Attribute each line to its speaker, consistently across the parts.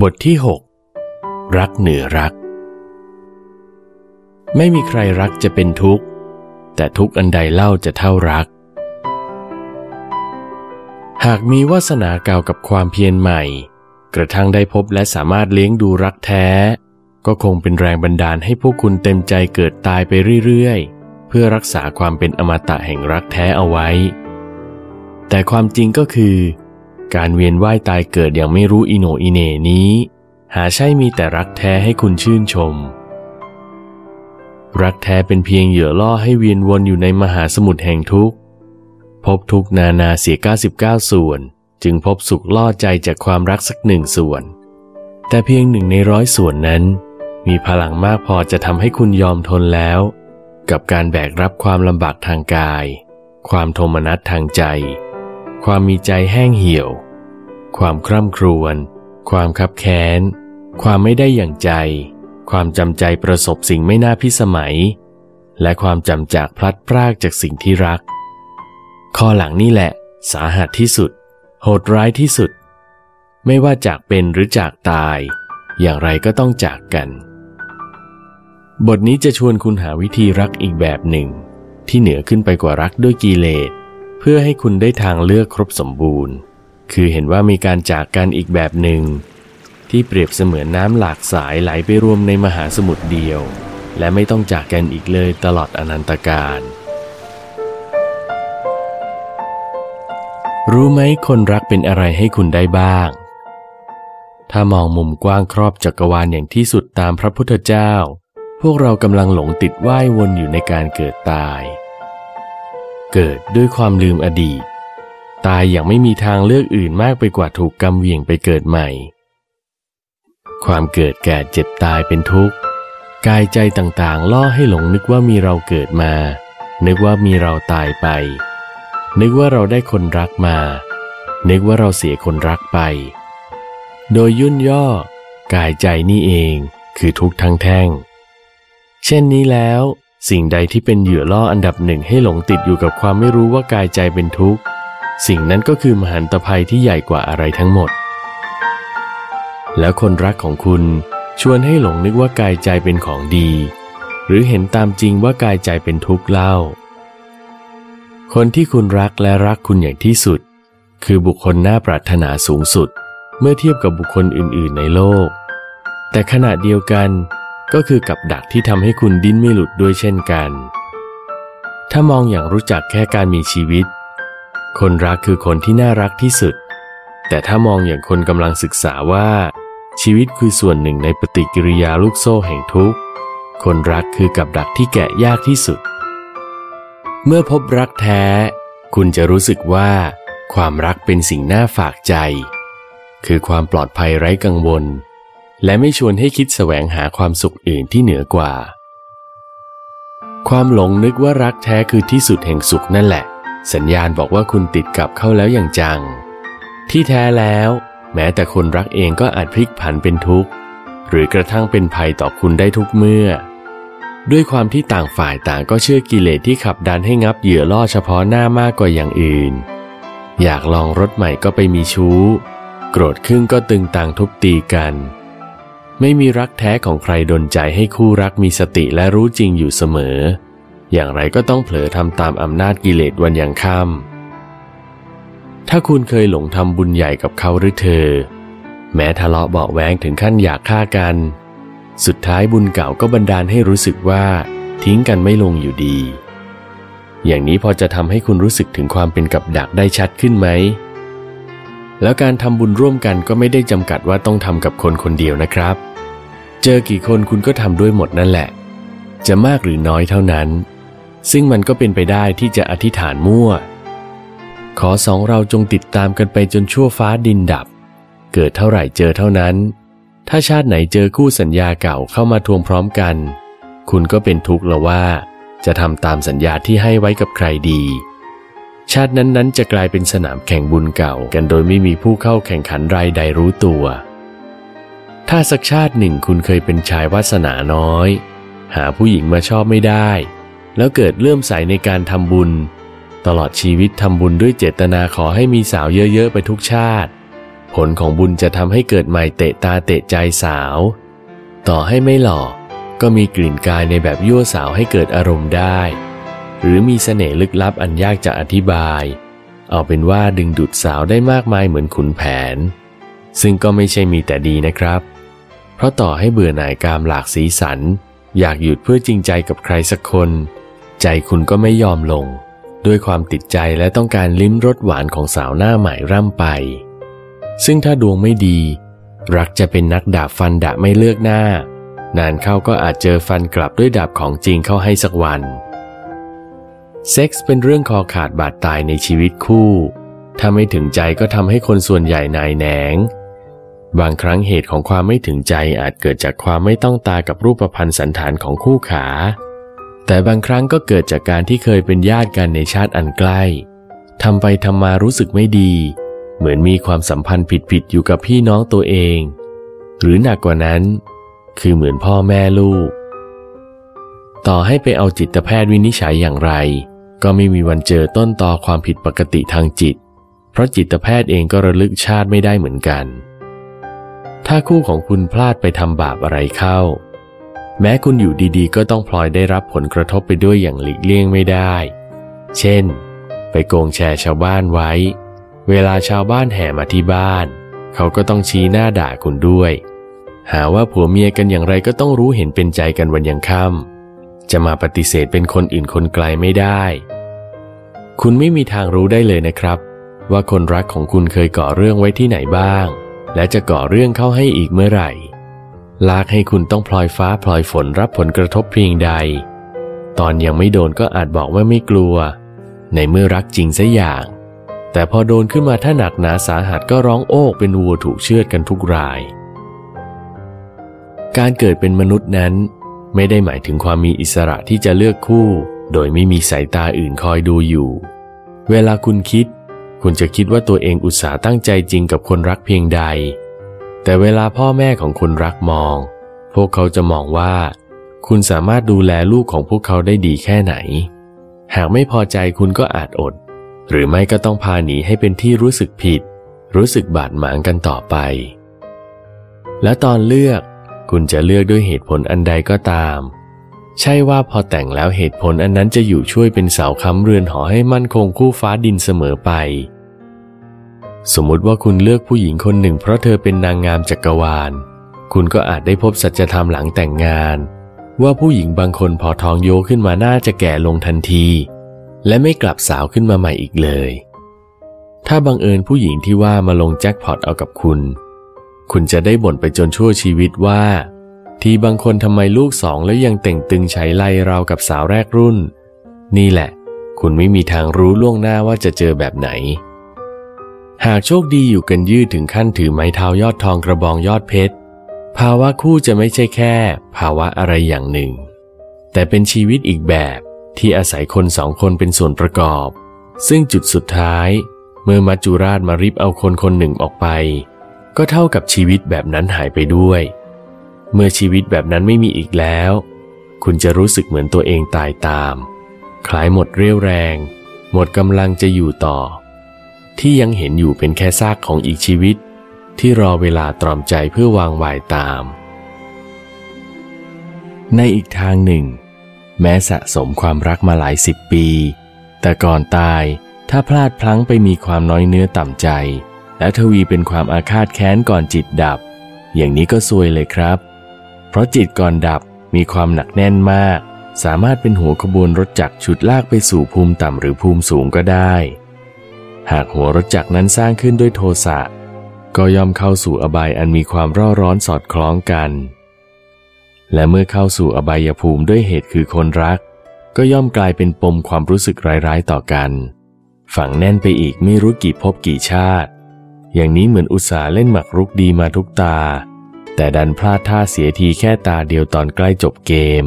Speaker 1: บทที่ 6 รักเหนือรัก ไม่มีใครรักจะเป็นทุกข์ แต่ทุกข์อันใดเล่าจะเท่ารัก หากมีวาสนาเก่ากับความเพียรใหม่ กระทั่งได้พบและสามารถเลี้ยงดูรักแท้ ก็คงเป็นแรงบันดาลให้พวกคุณเต็มใจเกิดตายไปเรื่อยๆ เพื่อรักษาความเป็นอมตะแห่งรักแท้เอาไว้ แต่ความจริงก็คือ การเวียนว่ายตายเกิดอย่างไม่รู้อิโนอิเนนี้ หาใช่มีแต่รักแท้ให้คุณชื่นชม รักแท้เป็นเพียงเหยื่อล่อให้เวียนวนอยู่ในมหาสมุทรแห่งทุกข์ พบทุกนานาเสีย 99 ส่วน จึงพบสุขล่อใจจากความรักสักหนึ่งส่วน แต่เพียงหนึ่งในร้อยส่วนนั้น มีพลังมากพอจะทำให้คุณยอมทนแล้ว กับการแบกรับความลำบากทางกาย ความโทมนัสทางใจความมีใจแห้งเหี่ยว ความคร่ำครวญ ความคับแค้น ความไม่ได้อย่างใจ ความจำใจประสบสิ่งไม่น่าพิสมัย และความจำจากพลัดพรากจากสิ่งที่รัก ข้อหลังนี่แหละ สาหัสที่สุด โหดร้ายที่สุด ไม่ว่าจากเป็นหรือจากตาย อย่างไรก็ต้องจากกัน บทนี้จะชวนคุณหาวิธีรักอีกแบบหนึ่ง ที่เหนือขึ้นไปกว่ารักด้วยกิเลสเพื่อให้คุณได้ทางเลือกครบสมบูรณ์ คือเห็นว่ามีการจากกันอีกแบบหนึ่ง ที่เปรียบเสมือนน้ำหลากสายไหลไปรวมในมหาสมุทรเดียว และไม่ต้องจากกันอีกเลยตลอดอนันตการ รู้ไหมคนรักเป็นอะไรให้คุณได้บ้าง ถ้ามองมุมกว้างครอบจักรวาลอย่างที่สุดตามพระพุทธเจ้า พวกเรากำลังหลงติดว่ายวนอยู่ในการเกิดตาย เกิดด้วยความลืมอดีต ตายอย่างไม่มีทางเลือกอื่นมากไปกว่าถูกกำเวียงไปเกิดใหม่ ความเกิดแก่เจ็บตายเป็นทุกข์ กายใจต่างๆ ล่อให้หลงนึกว่ามีเราเกิดมา นึกว่ามีเราตายไป นึกว่าเราได้คนรักมา นึกว่าเราเสียคนรักไป โดยยุ่นย่อ กายใจนี่เองคือทุกข์ทั้งแท่ง เช่นนี้แล้ว สิ่งใดที่เป็นเหยื่อล่ออันดับหนึ่งให้หลงติดอยู่กับความไม่รู้ว่ากายใจเป็นทุกข์ สิ่งนั้นก็คือมหันตภัยที่ใหญ่กว่าอะไรทั้งหมด แล้วคนรักของคุณชวนให้หลงนึกว่ากายใจเป็นของดี หรือเห็นตามจริงว่ากายใจเป็นทุกข์เล่า คนที่คุณรักและรักคุณอย่างที่สุด คือบุคคลน่าปรารถนาสูงสุด เมื่อเทียบกับบุคคลอื่น ๆ ในโลก แต่ขณะเดียวกันก็คือกับดักที่ทำให้คุณดิ้นไม่หลุดด้วยเช่นกัน ถ้ามองอย่างรู้จักแค่การมีชีวิต คนรักคือคนที่น่ารักที่สุด แต่ถ้ามองอย่างคนกำลังศึกษาว่า ชีวิตคือส่วนหนึ่งในปฏิกิริยาลูกโซ่แห่งทุกข์ คนรักคือกับดักที่แกะยากที่สุด เมื่อพบรักแท้ คุณจะรู้สึกว่า ความรักเป็นสิ่งน่าฝากใจ คือความปลอดภัยไร้กังวล และไม่ชวนให้คิดแสวงหาความสุขอื่นที่เหนือกว่า ความหลงนึกว่ารักแท้คือที่สุดแห่งสุขนั่นแหละ สัญญาณบอกว่าคุณติดกับเข้าแล้วอย่างจัง ที่แท้แล้ว แม้แต่คนรักเองก็อาจพลิกผันเป็นทุกข์ หรือกระทั่งเป็นภัยต่อคุณได้ทุกเมื่อ ด้วยความที่ต่างฝ่ายต่างก็เชื่อกิเลสที่ขับดันให้งับเหยื่อล่อเฉพาะหน้ามากกว่าอย่างอื่น อยากลองรถใหม่ก็ไปมีชู้ โกรธขึ้นก็ตึงต่างทุบตีกัน ไม่มีรักแท้ของใครดนใจให้คู่รักมีสติและรู้จริงอยู่เสมอ อย่างไรก็ต้องเผลอทำตามอำนาจกิเลสวันยังค่ำถ้าคุณเคยหลงทำบุญใหญ่กับเขาหรือเธอ แม้ทะเลาะเบาแวงถึงขั้นอยากฆ่ากัน สุดท้ายบุญเก่าก็บันดาลให้รู้สึกว่าทิ้งกันไม่ลงอยู่ดี อย่างนี้พอจะทำให้คุณรู้สึกถึงความเป็นกับดักได้ชัดขึ้นไหม แล้วการทำบุญร่วมกันก็ไม่ได้จำกัดว่าต้องทำกับคนคนเดียวนะครับ เจอกี่คนคุณก็ทำด้วยหมดนั่นแหละ จะมากหรือน้อยเท่านั้น ซึ่งมันก็เป็นไปได้ที่จะอธิษฐานมั่ว ขอสองเราจงติดตามกันไปจนชั่วฟ้าดินดับ เกิดเท่าไหร่เจอเท่านั้น ถ้าชาติไหนเจอคู่สัญญาเก่าเข้ามาทวงพร้อมกัน คุณก็เป็นทุกข์ละว่า จะทำตามสัญญาที่ให้ไว้กับใครดี ชาตินั้นๆ จะกลายเป็นสนามแข่งบุญเก่ากันโดยไม่มีผู้เข้าแข่งขันรายใดรู้ตัว ถ้าสักชาติหนึ่งคุณเคยเป็นชายวาสนาน้อย หาผู้หญิงมาชอบไม่ได้ แล้วเกิดเลื่อมใสในการทำบุญ ตลอดชีวิตทำบุญด้วยเจตนาขอให้มีสาวเยอะๆไปทุกชาติ ผลของบุญจะทำให้เกิดใหม่เตะตาเตะใจสาว ต่อให้ไม่หล่อก็มีกลิ่นกายในแบบยั่วสาวให้เกิดอารมณ์ได้ หรือมีเสน่ห์ลึกลับอันยากจะอธิบาย เอาเป็นว่าดึงดูดสาวได้มากมายเหมือนขุนแผน ซึ่งก็ไม่ใช่มีแต่ดีนะครับ เพราะต่อให้เบื่อหน่ายกามหลากสีสัน อยากหยุดเพื่อจริงใจกับใครสักคน ใจคุณก็ไม่ยอมลง ด้วยความติดใจและต้องการลิ้มรสหวานของสาวหน้าใหม่ร่ำไป ซึ่งถ้าดวงไม่ดี รักจะเป็นนักดาบฟันดะไม่เลือกหน้า นานเข้าก็อาจเจอฟันกลับด้วยดาบของจริงเข้าให้สักวัน เซ็กส์เป็นเรื่องคอขาดบาดตายในชีวิตคู่ ถ้าไม่ถึงใจก็ทำให้คนส่วนใหญ่นายแหนงบางครั้งเหตุของความไม่ถึงใจอาจเกิดจากความไม่ต้องตากับรูปพันธ์สันฐานของคู่ขา แต่บางครั้งก็เกิดจากการที่เคยเป็นญาติกันในชาติอันใกล้ทำไปทำมารู้สึกไม่ดี เหมือนมีความสัมพันธ์ผิดๆอยู่กับพี่น้องตัวเอง หรือหนักกว่านั้น คือเหมือนพ่อแม่ลูก ต่อให้ไปเอาจิตแพทย์วินิจฉัยอย่างไร ก็ไม่มีวันเจอต้นตอความผิดปกติทางจิต เพราะจิตแพทย์เองก็ระลึกชาติไม่ได้เหมือนกัน ถ้าคู่ของคุณพลาดไปทำบาปอะไรเข้า แม้คุณอยู่ดีๆ ก็ต้องพลอยได้รับผลกระทบไปด้วยอย่างหลีกเลี่ยงไม่ได้ เช่น ไปโกงแชร์ชาวบ้านไว้ เวลาชาวบ้านแห่มาที่บ้าน เขาก็ต้องชี้หน้าด่าคุณด้วย หาว่าผัวเมียกันอย่างไรก็ต้องรู้เห็นเป็นใจกันวันยังค่ำจะมาปฏิเสธเป็นคนอื่นคนไกลไม่ได้ คุณไม่มีทางรู้ได้เลยนะครับ ว่าคนรักของคุณเคยก่อเรื่องไว้ที่ไหนบ้าง และจะก่อเรื่องเข้าให้อีกเมื่อไหร่ ลากให้คุณต้องพลอยฟ้าพลอยฝนรับผลกระทบเพียงใด ตอนยังไม่โดนก็อาจบอกว่าไม่กลัว ในเมื่อรักจริงซะอย่าง แต่พอโดนขึ้นมาถ้าหนักหนาสาหัสก็ร้องโอกเป็นวัวถูกเชือดกันทุกราย การเกิดเป็นมนุษย์นั้นไม่ได้หมายถึงความมีอิสระที่จะเลือกคู่ โดยไม่มีสายตาอื่นคอยดูอยู่ เวลาคุณคิด คุณจะคิดว่าตัวเองอุตส่าห์ตั้งใจจริงกับคนรักเพียงใด แต่เวลาพ่อแม่ของคนรักมอง พวกเขาจะมองว่า คุณสามารถดูแลลูกของพวกเขาได้ดีแค่ไหน หากไม่พอใจคุณก็อาจอด หรือไม่ก็ต้องพาหนีให้เป็นที่รู้สึกผิด รู้สึกบาดหมางกันต่อไป และตอนเลือก คุณจะเลือกด้วยเหตุผลอันใดก็ตาม ใช่ว่าพอแต่งแล้วเหตุผลอันนั้นจะอยู่ช่วยเป็นเสาค้ำเรือนหอให้มั่นคงคู่ฟ้าดินเสมอไป สมมติว่าคุณเลือกผู้หญิงคนหนึ่ง เพราะเธอเป็นนางงามจักรวาล คุณก็อาจได้พบสัจธรรมหลังแต่งงาน ว่าผู้หญิงบางคนพอท้องโยขึ้นมาน่าจะแก่ลงทันที และไม่กลับสาวขึ้นมาใหม่อีกเลย ถ้าบังเอิญผู้หญิงที่ว่ามาลงแจ็คพอตเอากับคุณ คุณจะได้บ่นไปจนชั่วชีวิตว่า ที่บางคนทำไมลูกสองแล้วยังเต่งตึงใช้ไล่เรากับสาวแรกรุ่น นี่แหละ คุณไม่มีทางรู้ล่วงหน้าว่าจะเจอแบบไหน หากโชคดีอยู่กันยืดถึงขั้นถือไม้เท้ายอดทองกระบองยอดเพชร ภาวะคู่จะไม่ใช่แค่ ภาวะอะไรอย่างหนึ่ง แต่เป็นชีวิตอีกแบบที่อาศัยคนสองคนเป็นส่วนประกอบ ซึ่งจุดสุดท้าย เมื่อมัจจุราชมาริบเอาคนคนหนึ่งออกไป ก็เท่ากับชีวิตแบบนั้นหายไปด้วย เมื่อชีวิตแบบนั้นไม่มีอีกแล้ว คุณจะรู้สึกเหมือนตัวเองตายตาม คล้ายหมดเรี่ยวแรง หมดกำลังจะอยู่ต่อ ที่ยังเห็นอยู่เป็นแค่ซากของอีกชีวิต ที่รอเวลาตรอมใจเพื่อวางวายตาม ในอีกทางหนึ่ง แม้สะสมความรักมาหลายสิบปี แต่ก่อนตายถ้าพลาดพลั้งไปมีความน้อยเนื้อต่ำใจ และทวีเป็นความอาฆาตแค้นก่อนจิตดับ อย่างนี้ก็ซวยเลยครับ เพราะจิตก่อนดับมีความหนักแน่นมาก สามารถเป็นหัวขบวนรถจักรฉุดลากไปสู่ภูมิต่ำหรือภูมิสูงก็ได้ หากหัวรถจักรนั้นสร้างขึ้นด้วยโทสะ ก็ย่อมเข้าสู่อบายอันมีความร่าร้อนสอดคล้องกัน และเมื่อเข้าสู่อบายภูมิด้วยเหตุคือคนรัก ก็ย่อมกลายเป็นปมความรู้สึกร้ายๆต่อกัน ฝังแน่นไปอีกไม่รู้กี่ภพกี่ชาติ อย่างนี้เหมือนอุตสาห์เล่นหมักรุกดีมาทุกตา แต่ดันพลาดท่าเสียทีแค่ตาเดียวตอนใกล้จบเกม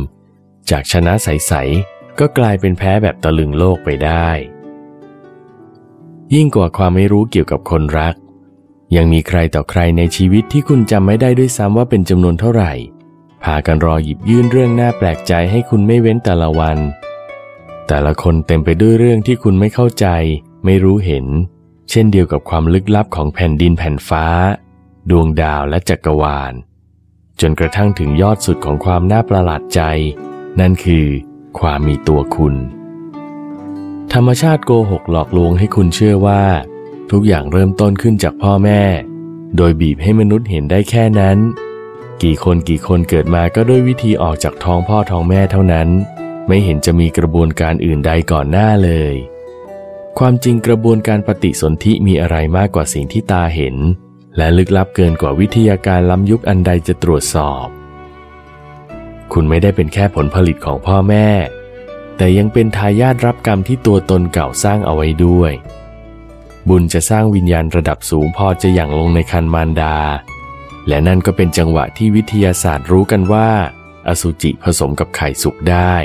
Speaker 1: จากชนะใสๆก็กลายเป็นแพ้แบบตะลึงโลกไปได้ ยิ่งกว่าความไม่รู้เกี่ยวกับคนรัก ยังมีใครต่อใครในชีวิตที่คุณจำไม่ได้ด้วยซ้ำว่าเป็นจำนวนเท่าไหร่ พากันรอหยิบยื่นเรื่องน่าแปลกใจให้คุณไม่เว้นแต่ละวัน แต่ละคนเต็มไปด้วยเรื่องที่คุณไม่เข้าใจ ไม่รู้เห็น เช่นเดียวกับความลึกลับของแผ่นดินแผ่นฟ้า ดวงดาวและจักรวาล จนกระทั่งถึงยอดสุดของความน่าประหลาดใจ นั่นคือ ความมีตัวคุณ ธรรมชาติโกหกหลอกลวงให้คุณเชื่อว่า ทุกอย่างเริ่มต้นขึ้นจากพ่อแม่ โดยบีบให้มนุษย์เห็นได้แค่นั้น กี่คนกี่คนเกิดมาก็ด้วยวิธีออกจากท้องพ่อท้องแม่เท่านั้น ไม่เห็นจะมีกระบวนการอื่นใดก่อนหน้าเลย ความจริงกระบวนการปฏิสนธิมีอะไรมากกว่าสิ่งที่ตาเห็น และลึกลับเกินกว่าวิทยาการล้ำยุคอันใดจะตรวจสอบ คุณไม่ได้เป็นแค่ผลผลิตของพ่อแม่ แต่ยังเป็นทายาทรับกรรมที่ตัวตนเก่าสร้างเอาไว้ด้วย บุญจะสร้างวิญญาณระดับสูงพอจะอย่างลงในคันมารดา และนั่นก็เป็นจังหวะที่วิทยาศาสตร์รู้กันว่า อสุจิผสมกับไข่สุกได้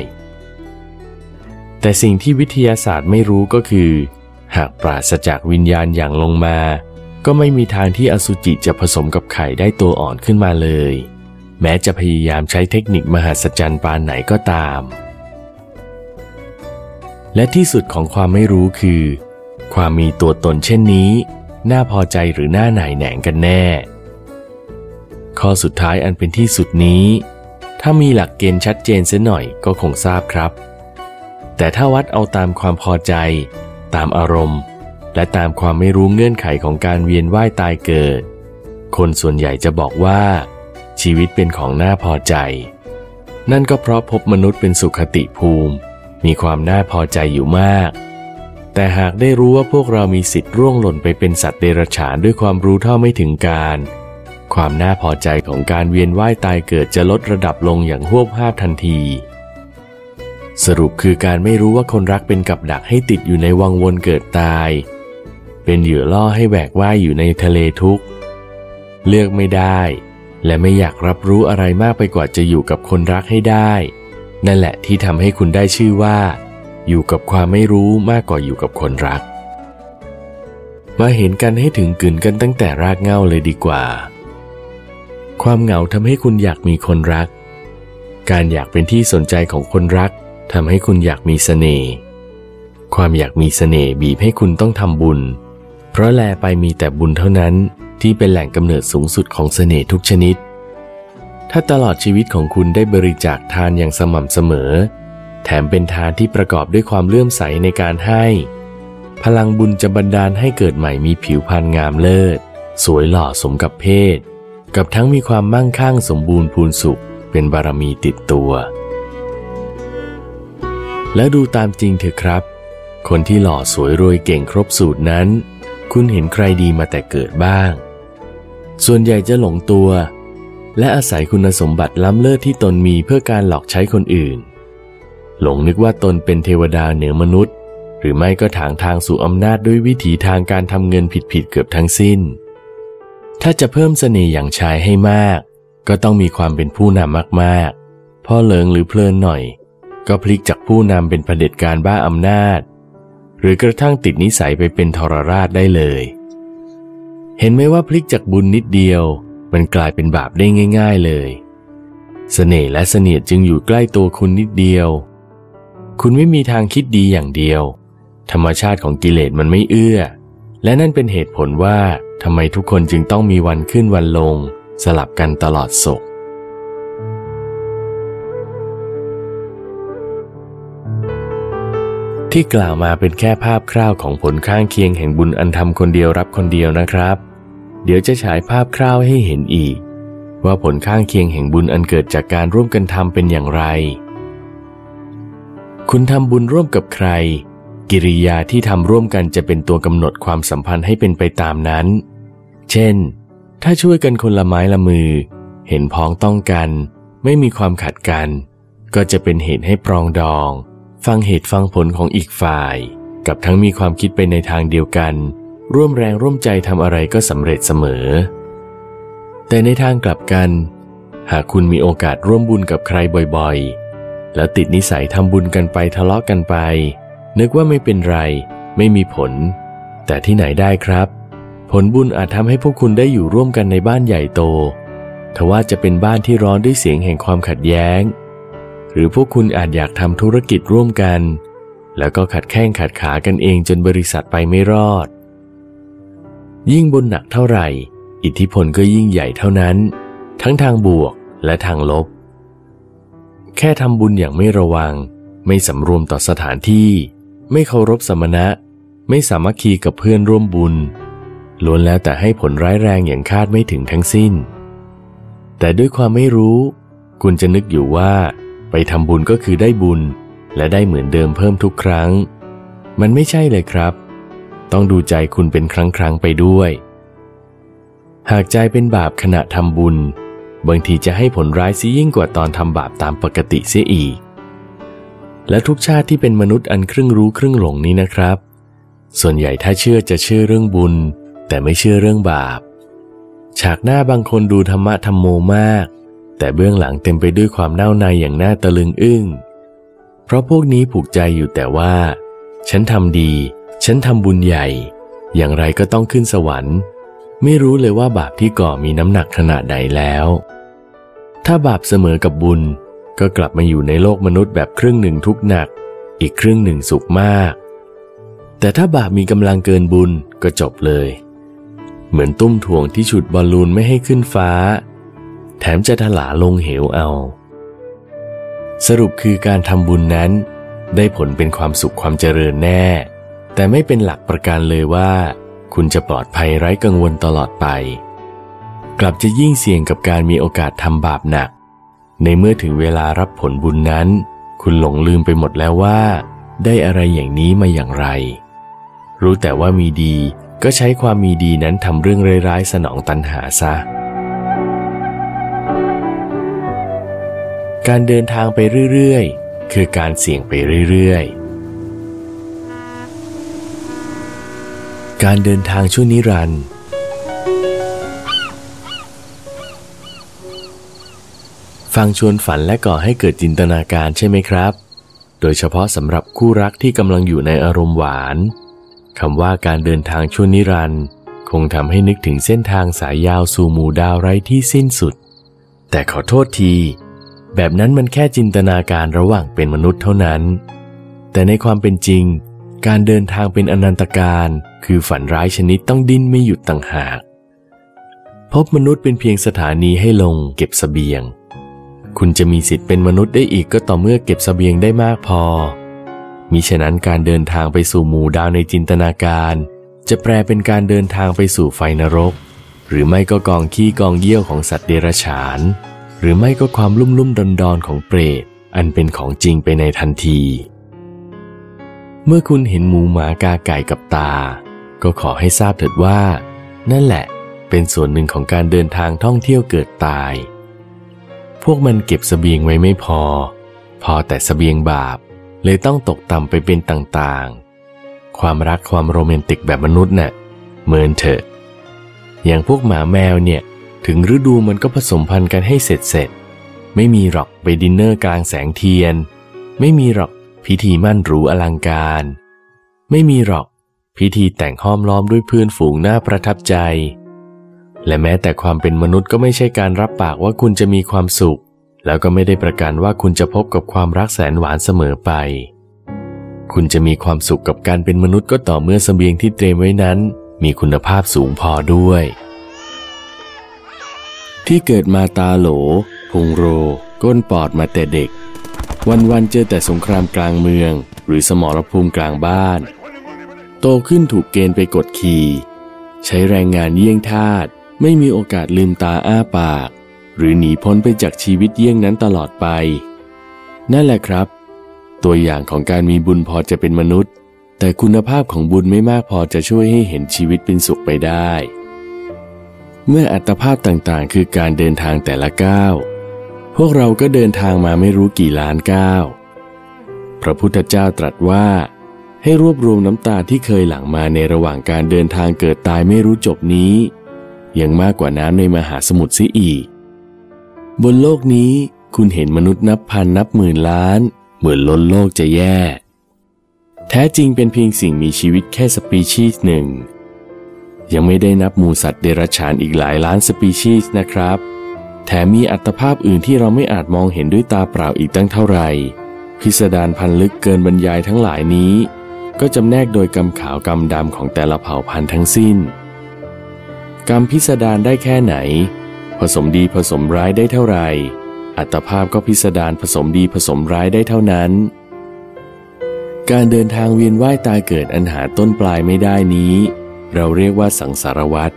Speaker 1: แต่สิ่งที่วิทยาศาสตร์ไม่รู้ก็คือ หากปราศจากวิญญาณอย่างลงมา ก็ไม่มีทางที่อสุจิจะผสมกับไข่ได้ตัวอ่อนขึ้นมาเลย แม้จะพยายามใช้เทคนิคมหัศจรรย์ปานไหนก็ตาม และที่สุดของความไม่รู้คือ ความมีตัวตนเช่นนี้ น่าพอใจหรือน่าหน่ายแหนงกันแน่ ข้อสุดท้ายอันเป็นที่สุดนี้ ถ้ามีหลักเกณฑ์ชัดเจนเสียหน่อยก็คงทราบครับ แต่ถ้าวัดเอาตามความพอใจ ตามอารมณ์ และตามความไม่รู้เงื่อนไขของการเวียนว่ายตายเกิด คนส่วนใหญ่จะบอกว่า ชีวิตเป็นของน่าพอใจ นั่นก็เพราะพบมนุษย์เป็นสุขติภูมิ มีความน่าพอใจอยู่มาก แต่หากได้รู้ว่าพวกเรามีสิทธิ์ร่วงหล่นไปเป็นสัตว์เดรัจฉานด้วยความรู้เท่าไม่ถึงการ ความน่าพอใจของการเวียนว่ายตายเกิดจะลดระดับลงอย่างหวบภาพทันที สรุปคือการไม่รู้ว่าคนรักเป็นกับดักให้ติดอยู่ในวังวนเกิดตาย เป็นเหยื่อล่อให้แหวกว่ายอยู่ในทะเลทุกข์ เลือกไม่ได้ และไม่อยากรับรู้อะไรมากไปกว่าจะอยู่กับคนรักให้ได้ นั่นแหละที่ทำให้คุณได้ชื่อว่า อยู่กับความไม่รู้มากกว่าอยู่กับคนรัก มาเห็นกันให้ถึงกึ่นกันตั้งแต่รากเหง้าเลยดีกว่า ความเหงาทำให้คุณอยากมีคนรัก การอยากเป็นที่สนใจของคนรักทำให้คุณอยากมีเสน่ห์ความอยากมีเสน่ห์บีบให้คุณต้องทำบุญ เพราะแลไปมีแต่บุญเท่านั้นที่เป็นแหล่งกำเนิดสูงสุดของเสน่ห์ทุกชนิด ถ้าตลอดชีวิตของคุณได้บริจาคทานอย่างสม่ำเสมอ แถมเป็นทานที่ประกอบด้วยความเลื่อมใสในการให้ พลังบุญจะบันดาลให้เกิดใหม่มีผิวพรรณงามเลิศ สวยหล่อสมกับเพศ กับทั้งมีความมั่งคั่งสมบูรณ์พูนสุข เป็นบารมีติดตัว แล้วดูตามจริงเถอะครับ คนที่หล่อสวยรวยเก่งครบสูตรนั้น คุณเห็นใครดีมาแต่เกิดบ้าง ส่วนใหญ่จะหลงตัว และอาศัยคุณสมบัติล้ำเลิศที่ตนมีเพื่อการหลอกใช้คนอื่น หลงนึกว่าตนเป็นเทวดาเหนือมนุษย์ หรือไม่ก็ถางทางสู่อำนาจด้วยวิถีทางการทำเงินผิดๆเกือบทั้งสิ้น ถ้าจะเพิ่มเสน่ห์อย่างชายให้มาก ก็ต้องมีความเป็นผู้นำมากๆ พ่อเหลิงหรือเพลินหน่อย ก็พลิกจากผู้นำเป็นเผด็จการบ้าอำนาจ หรือกระทั่งติดนิสัยไปเป็นทรราชได้เลย เห็นไหมว่าพลิกจากบุญนิดเดียว มันกลายเป็นบาปได้ง่าย ๆเลย เสน่ห์และเสนียดจึงอยู่ใกล้ตัวคุณนิดเดียว คุณไม่มีทางคิดดีอย่างเดียว ธรรมชาติของกิเลสมันไม่เอื้อ และนั่นเป็นเหตุผลว่าทำไมทุกคนจึงต้องมีวันขึ้นวันลง สลับกันตลอดศกที่กล่าวมาเป็นแค่ภาพคร่าวของผลข้างเคียงแห่งบุญอันทำคนเดียวรับคนเดียวนะครับ เดี๋ยวจะฉายภาพคร่าวให้เห็นอีก ว่าผลข้างเคียงแห่งบุญอันเกิดจากการร่วมกันทำเป็นอย่างไร คุณทำบุญร่วมกับใคร กิริยาที่ทำร่วมกันจะเป็นตัวกำหนดความสัมพันธ์ให้เป็นไปตามนั้น เช่น ถ้าช่วยกันคนละไม้ละมือ เห็นพ้องต้องกัน ไม่มีความขัดกัน ก็จะเป็นเหตุให้ปรองดอง ฟังเหตุฟังผลของอีกฝ่าย กับทั้งมีความคิดไปในทางเดียวกัน ร่วมแรงร่วมใจทำอะไรก็สำเร็จเสมอ แต่ในทางกลับกัน หากคุณมีโอกาสร่วมบุญกับใครบ่อยๆ แล้วติดนิสัยทำบุญกันไปทะเลาะกันไป นึกว่าไม่เป็นไร ไม่มีผล แต่ที่ไหนได้ครับ ผลบุญอาจทำให้พวกคุณได้อยู่ร่วมกันในบ้านใหญ่โตทว่าจะเป็นบ้านที่ร้อนด้วยเสียงแห่งความขัดแย้ง หรือพวกคุณอาจอยากทำธุรกิจร่วมกัน แล้วก็ขัดแข้งขัดขากันเองจนบริษัทไปไม่รอด ยิ่งบุญหนักเท่าไหร่ อิทธิพลก็ยิ่งใหญ่เท่านั้น ทั้งทางบวกและทางลบ แค่ทำบุญอย่างไม่ระวัง ไม่สำรวมต่อสถานที่ ไม่เคารพสมณะ ไม่สามัคคีกับเพื่อนร่วมบุญ ล้วนแล้วแต่ให้ผลร้ายแรงอย่างคาดไม่ถึงทั้งสิ้น แต่ด้วยความไม่รู้ คุณจะนึกอยู่ว่า ไปทำบุญก็คือได้บุญ และได้เหมือนเดิมเพิ่มทุกครั้ง มันไม่ใช่เลยครับ ต้องดูใจคุณเป็นครั้งครั้งไปด้วย หากใจเป็นบาปขณะทำบุญ บางทีจะให้ผลร้ายซิยิ่งกว่าตอนทำบาปตามปกติเสียอีก และทุกชาติที่เป็นมนุษย์อันครึ่งรู้ครึ่งหลงนี้นะครับ ส่วนใหญ่ถ้าเชื่อจะเชื่อเรื่องบุญ แต่ไม่เชื่อเรื่องบาป ฉากหน้าบางคนดูธรรมะธรรมโมมาก แต่เบื้องหลังเต็มไปด้วยความเน่าในอย่างน่าตะลึงอึ้ง เพราะพวกนี้ผูกใจอยู่แต่ว่า ฉันทำดี ฉันทำบุญใหญ่ อย่างไรก็ต้องขึ้นสวรรค์ ไม่รู้เลยว่าบาปที่ก่อมีน้ำหนักขนาดใดแล้ว ถ้าบาปเสมอกับบุญก็กลับมาอยู่ในโลกมนุษย์แบบครึ่งหนึ่งทุกหนัก อีกครึ่งหนึ่งสุขมาก แต่ถ้าบาปมีกำลังเกินบุญก็จบเลย เหมือนตุ้มถ่วงที่ฉุดบอลลูนไม่ให้ขึ้นฟ้า แถมจะถลาลงเหวเอา สรุปคือการทำบุญนั้น ได้ผลเป็นความสุขความเจริญแน่ แต่ไม่เป็นหลักประกันเลยว่า คุณจะปลอดภัยไร้กังวลตลอดไป กลับจะยิ่งเสี่ยงกับการมีโอกาสทำบาปหนัก ในเมื่อถึงเวลารับผลบุญนั้น คุณหลงลืมไปหมดแล้วว่า ได้อะไรอย่างนี้มาอย่างไร รู้แต่ว่ามีดีก็ใช้ความมีดีนั้นทำเรื่องร้ายๆสนองตันหาซะ การเดินทางไปเรื่อยๆ คือการเสี่ยงไปเรื่อยๆ การเดินทางช่วนิรันดร์ฟังชวนฝันและก่อให้เกิดจินตนาการใช่ไหมครับ โดยเฉพาะสำหรับคู่รักที่กำลังอยู่ในอารมณ์หวานคำว่าการเดินทางชั่วนิรันดร์คงทำให้นึกถึงเส้นทางสายยาวสู่หมู่ดาวไร้ที่สิ้นสุด แต่ขอโทษที แบบนั้นมันแค่จินตนาการระหว่างเป็นมนุษย์เท่านั้น แต่ในความเป็นจริง การเดินทางเป็นอนันตการคือฝันร้ายชนิดต้องดิ้นไม่หยุดต่างหาก พบมนุษย์เป็นเพียงสถานีให้ลงเก็บสเสบียง คุณจะมีสิทธิ์เป็นมนุษย์ได้อีกก็ต่อเมื่อเก็บสเสบียงได้มากพอ มิฉะนั้นการเดินทางไปสู่หมู่ดาวในจินตนาการ จะแปลเป็นการเดินทางไปสู่ไฟนรก หรือไม่ก็กองขี้กองเยี่ยวของสัตว์เดรัจฉาน หรือไม่ก็ความลุ่มลุ่มดอนดอนของเปรตอันเป็นของจริงไปในทันที เมื่อคุณเห็นหมูหมากาไก่กับตา ก็ขอให้ทราบเถิดว่า นั่นแหละเป็นส่วนหนึ่งของการเดินทางท่องเที่ยวเกิดตาย พวกมันเก็บสเสบียงไว้ไม่พอ พอแต่สเสบียงบาปเลยต้องตกต่ำไปเป็นต่างๆ ความรักความโรแมนติกแบบมนุษย์เนะ่ะเมินเถอะ อย่างพวกหมาแมวเนี่ย ถึงฤดูมันก็ผสมพันธุ์กันให้เสร็จเสร็จ ไม่มีหรอกไปดินเนอร์กลางแสงเทียน ไม่มีหรอก พิธีมั่นหรูอลังการ ไม่มีหรอก พิธีแต่งห้อมล้อมด้วยเพื่อนฝูงน่าประทับใจ และแม้แต่ความเป็นมนุษย์ก็ไม่ใช่การรับปากว่าคุณจะมีความสุข แล้วก็ไม่ได้ประกันว่าคุณจะพบกับความรักแสนหวานเสมอไป คุณจะมีความสุขกับการเป็นมนุษย์ก็ต่อเมื่อสเสบียงที่เตรียมไว้นั้น มีคุณภาพสูงพอด้วย ที่เกิดมาตาโหลพุงโร ก้นปอดมาแต่เด็ก วันๆเจอแต่สงครามกลางเมือง หรือสมรภูมิกลางบ้าน โตขึ้นถูกเกณฑ์ไปกดขี่ ใช้แรงงานเยี่ยงทาสไม่มีโอกาสลืมตาอ้าปาก หรือหนีพ้นไปจากชีวิตเยี่ยงนั้นตลอดไป นั่นแหละครับ ตัวอย่างของการมีบุญพอจะเป็นมนุษย์ แต่คุณภาพของบุญไม่มากพอจะช่วยให้เห็นชีวิตเป็นสุขไปได้ เมื่ออัตภาพต่างๆ คือการเดินทางแต่ละก้าว วกเราก็เดินทางมาไม่รู้กี่ล้านก้าว พระพุทธเจ้าตรัสว่า ให้รวบรวมน้ำตาที่เคยหลั่งมาในระหว่างการเดินทางเกิดตายไม่รู้จบนี้ยังมากกว่าน้ำในมหาสมุทรซิอีก บนโลกนี้คุณเห็นมนุษย์นับพันนับหมื่นล้าน เหมือนล้นโลกจะแย่ แท้จริงเป็นเพียงสิ่งมีชีวิตแค่สปีชีส์หนึ่ง ยังไม่ได้นับหมูสัตว์เดรัจฉานอีกหลายล้านสปีชีส์นะครับ แถมมีอัตภาพอื่นที่เราไม่อาจมองเห็นด้วยตาเปล่าอีกตั้งเท่าไหร่พิสดารพันลึกเกินบรรยายทั้งหลายนี้ ก็จำแนกโดยกำขาวกำดำของแต่ละเผ่าพันธุ์ทั้งสิ้น กรรมพิสดารได้แค่ไหน ผสมดีผสมร้ายได้เท่าไหร่ อัตภาพก็พิสดารผสมดีผสมร้ายได้เท่านั้น การเดินทางเวียนว่ายตายเกิดอันหาต้นปลายไม่ได้นี้ เราเรียกว่าสังสารวัฏ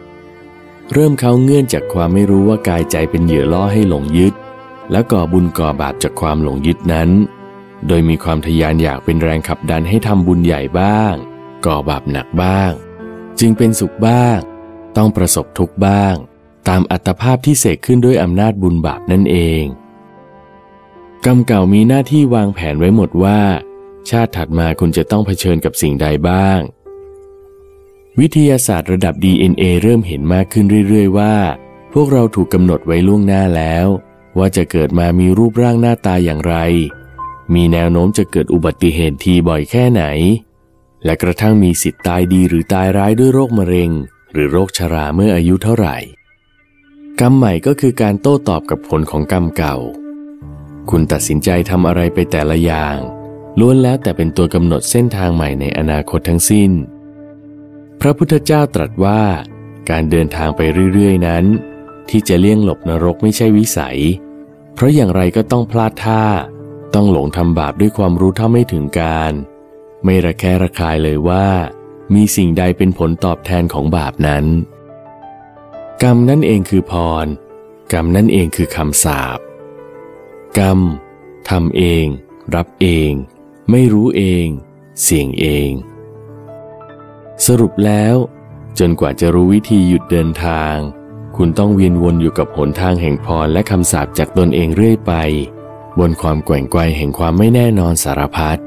Speaker 1: เริ่มเขาเงื่อนจากความไม่รู้ว่ากายใจเป็นเหยื่อล่อให้หลงยึด และก่อบุญก่อบาปจากความหลงยึดนั้น โดยมีความทยานอยากเป็นแรงขับดันให้ทำบุญใหญ่บ้าง ก่อบาปหนักบ้าง จึงเป็นสุขบ้าง ต้องประสบทุกข์บ้าง ตามอัตภาพที่เสกขึ้นด้วยอำนาจบุญบาปนั่นเอง กรรมเก่ามีหน้าที่วางแผนไว้หมดว่า ชาติถัดมาคุณจะต้องเผชิญกับสิ่งใดบ้าง วิทยาศาสตร์ระดับ DNA เริ่มเห็นมากขึ้นเรื่อยๆว่า พวกเราถูกกำหนดไว้ล่วงหน้าแล้ว ว่าจะเกิดมามีรูปร่างหน้าตาอย่างไร มีแนวโน้มจะเกิดอุบัติเหตุทีบ่อยแค่ไหน และกระทั่งมีสิทธิ์ตายดีหรือตายร้ายด้วยโรคมะเร็ง หรือโรคชราเมื่ออายุเท่าไหร่ กรรมใหม่ก็คือการโต้ตอบกับผลของกรรมเก่า คุณตัดสินใจทำอะไรไปแต่ละอย่างล้วนแล้วแต่เป็นตัวกำหนดเส้นทางใหม่ในอนาคตทั้งสิ้น พระพุทธเจ้าตรัสว่า การเดินทางไปเรื่อยๆนั้น ที่จะเลี่ยงหลบนรกไม่ใช่วิสัย เพราะอย่างไรก็ต้องพลาดท่า ต้องหลงทำบาปด้วยความรู้เท่าไม่ถึงการ ไม่ระแคะระคายเลยว่า มีสิ่งใดเป็นผลตอบแทนของบาปนั้น กรรมนั่นเองคือพร กรรมนั่นเองคือคำสาปกรรมทำเอง รับเอง ไม่รู้เอง เสี่ยงเอง สรุปแล้ว จนกว่าจะรู้วิธีหยุดเดินทาง คุณต้องเวียนวนอยู่กับหนทางแห่งพรและคำสาปจากตนเองเรื่อยไป บนความแกว่งไกวแห่งความไม่แน่นอนสารพัด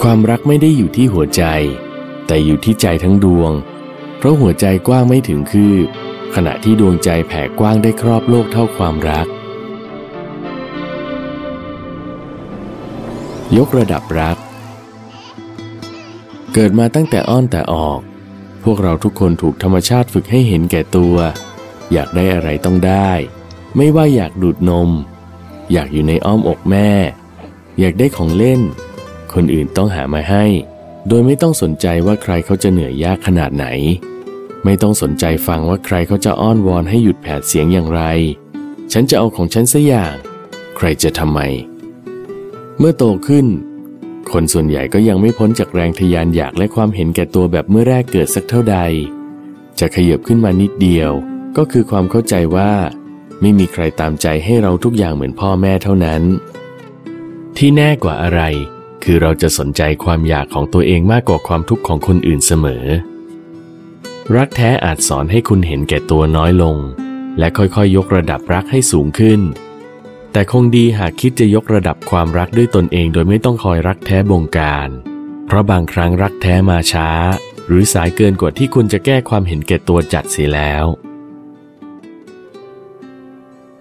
Speaker 1: ความรักไม่ได้อยู่ที่หัวใจ แต่อยู่ที่ใจทั้งดวง เพราะหัวใจกว้างไม่ถึงคืบขณะที่ดวงใจแผ่กว้างได้ครอบโลกเท่าความรัก ยกระดับรัก เกิดมาตั้งแต่อ้อนแต่ออก พวกเราทุกคนถูกธรรมชาติฝึกให้เห็นแก่ตัว อยากได้อะไรต้องได้ ไม่ว่าอยากดูดนม อยากอยู่ในอ้อมอกแม่ อยากได้ของเล่น คนอื่นต้องหามาให้ โดยไม่ต้องสนใจว่าใครเขาจะเหนื่อยยากขนาดไหน ไม่ต้องสนใจฟังว่าใครเขาจะอ้อนวอนให้หยุดแผดเสียงอย่างไร ฉันจะเอาของฉันสัอย่าง ใครจะทำไม เมื่อโตขึ้น คนส่วนใหญ่ก็ยังไม่พ้นจากแรงทยานอยากและความเห็นแก่ตัวแบบเมื่อแรกเกิดสักเท่าใด จะขยับขึ้นมานิดเดียว ก็คือความเข้าใจว่า ไม่มีใครตามใจให้เราทุกอย่างเหมือนพ่อแม่เท่านั้น ที่แน่กว่าอะไร คือเราจะสนใจความอยากของตัวเองมากกว่าความทุกข์ของคนอื่นเสมอ รักแท้อาจสอนให้คุณเห็นแก่ตัวน้อยลง และค่อยๆยยกระดับรักให้สูงขึ้น แต่คงดีหากคิดจะยกระดับความรักด้วยตนเองโดยไม่ต้องคอยรักแท้บงการ เพราะบางครั้งรักแท้มาช้า หรือสายเกินกว่าที่คุณจะแก้ความเห็นแก่ตัวจัดเสียแล้ว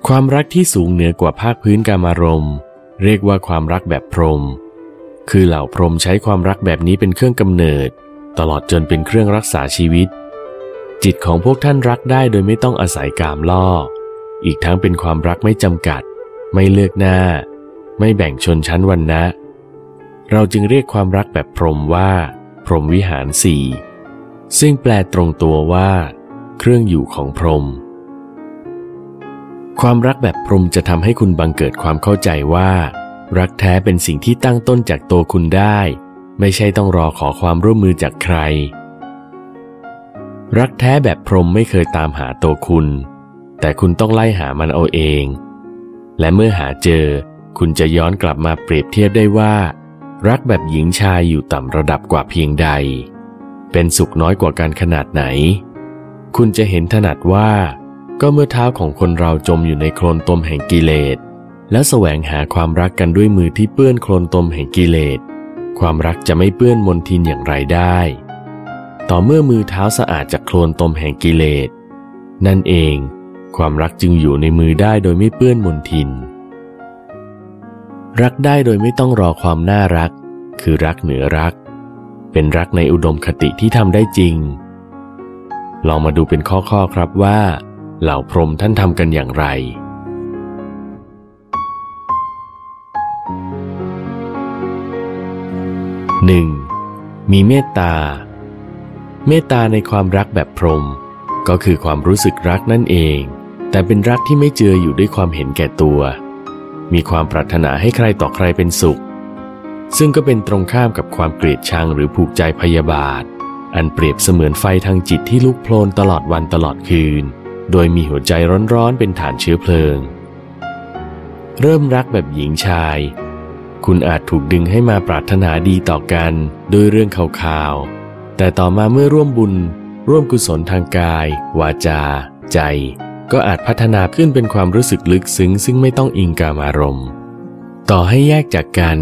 Speaker 1: ความรักที่สูงเหนือกว่าภาคพื้นกามารมณ์เรียกว่าความรักแบบพรหมคือเหล่าพรหมใช้ความรักแบบนี้เป็นเครื่องกำเนิด ตลอดจนเป็นเครื่องรักษาชีวิต จิตของพวกท่านรักได้โดยไม่ต้องอาศัยกามล่อ อีกทั้งเป็นความรักไม่จำกัด ไม่เลือกหน้า ไม่แบ่งชนชั้นวันนะ เราจึงเรียกความรักแบบพรหมว่า พรหมวิหารสี่ซึ่งแปลตรงตัวว่า เครื่องอยู่ของพรหมความรักแบบพรหมจะทำให้คุณบังเกิดความเข้าใจว่า รักแท้เป็นสิ่งที่ตั้งต้นจากตัวคุณได้ ไม่ใช่ต้องรอขอความร่วมมือจากใคร รักแท้แบบพรหมไม่เคยตามหาตัวคุณ แต่คุณต้องไล่หามันเอาเอง และเมื่อหาเจอ คุณจะย้อนกลับมาเปรียบเทียบได้ว่า รักแบบหญิงชายอยู่ต่ำระดับกว่าเพียงใด เป็นสุขน้อยกว่ากันขนาดไหน คุณจะเห็นถนัดว่า ก็เมื่อเท้าของคนเราจมอยู่ในโคลนตมแห่งกิเลสและแสวงหาความรักกันด้วยมือที่เปื้อนโคลนตมแห่งกิเลส ความรักจะไม่เปื้อนมนทินอย่างไรได้ ต่อเมื่อมือเท้าสะอาดจากโคลนตมแห่งกิเลส นั่นเอง ความรักจึงอยู่ในมือได้โดยไม่เปื้อนมนทิน รักได้โดยไม่ต้องรอความน่ารัก คือรักเหนือรัก เป็นรักในอุดมคติที่ทำได้จริง ลองมาดูเป็นข้อๆครับว่า เหล่าพรหมท่านทำกันอย่างไร 1. มีเมตตา เมตตาในความรักแบบพรหมก็คือความรู้สึกรักนั่นเอง แต่เป็นรักที่ไม่เจืออยู่ด้วยความเห็นแก่ตัว มีความปรารถนาให้ใครต่อใครเป็นสุข ซึ่งก็เป็นตรงข้ามกับความเกลียดชังหรือผูกใจพยาบาท อันเปรียบเสมือนไฟทางจิตที่ลุกโพลนตลอดวันตลอดคืน โดยมีหัวใจร้อนๆเป็นฐานเชื้อเพลิง เริ่มรักแบบหญิงชาย คุณอาจถูกดึงให้มาปรารถนาดีต่อกันด้วยเรื่องข่าวๆแต่ต่อมาเมื่อร่วมบุญ ร่วมกุศลทางกาย วาจา ใจ ก็อาจพัฒนาขึ้นเป็นความรู้สึกลึกซึ้ง ซึ่งไม่ต้องอิงกามารมณ์ ต่อให้แยกจากกัน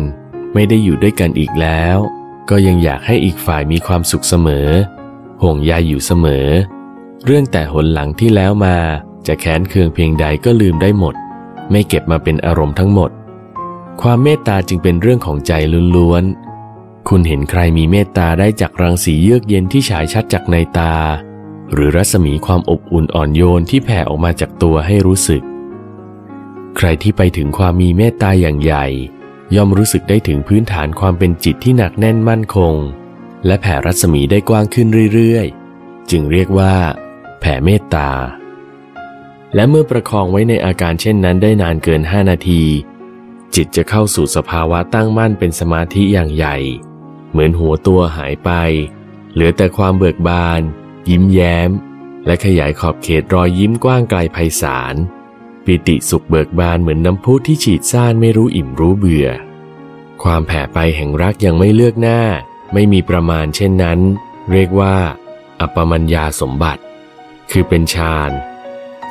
Speaker 1: ไม่ได้อยู่ด้วยกันอีกแล้ว ก็ยังอยากให้อีกฝ่ายมีความสุขเสมอ ห่วงใยอยู่เสมอ เรื่องแต่หนหลังที่แล้วมา จะแค้นเคืองเพียงใดก็ลืมได้หมด ไม่เก็บมาเป็นอารมณ์ทั้งหมด ความเมตตาจึงเป็นเรื่องของใจล้วนๆคุณเห็นใครมีเมตตาได้จากรังสีเยือกเย็นที่ฉายชัดจากในตา หรือรัศมีความอบอุ่นอ่อนโยนที่แผ่ออกมาจากตัวให้รู้สึก ใครที่ไปถึงความมีเมตตาอย่างใหญ่ ย่อมรู้สึกได้ถึงพื้นฐานความเป็นจิตที่หนักแน่นมั่นคง และแผ่รัศมีได้กว้างขึ้นเรื่อยๆ จึงเรียกว่า แผ่เมตตา และเมื่อประคองไว้ในอาการเช่นนั้นได้นานเกินห้านาที จิตจะเข้าสู่สภาวะตั้งมั่นเป็นสมาธิอย่างใหญ่ เหมือนหัวตัวหายไป เหลือแต่ความเบิกบาน ยิ้มแย้ม และขยายขอบเขตรอยยิ้มกว้างไกลไพศาล ปิติสุขเบิกบานเหมือนน้ำพุที่ฉีดซ่านไม่รู้อิ่มรู้เบื่อ ความแผ่ไปแห่งรักยังไม่เลือกหน้า ไม่มีประมาณเช่นนั้น เรียกว่า อัปมัญญาสมบัติ คือเป็นฌาน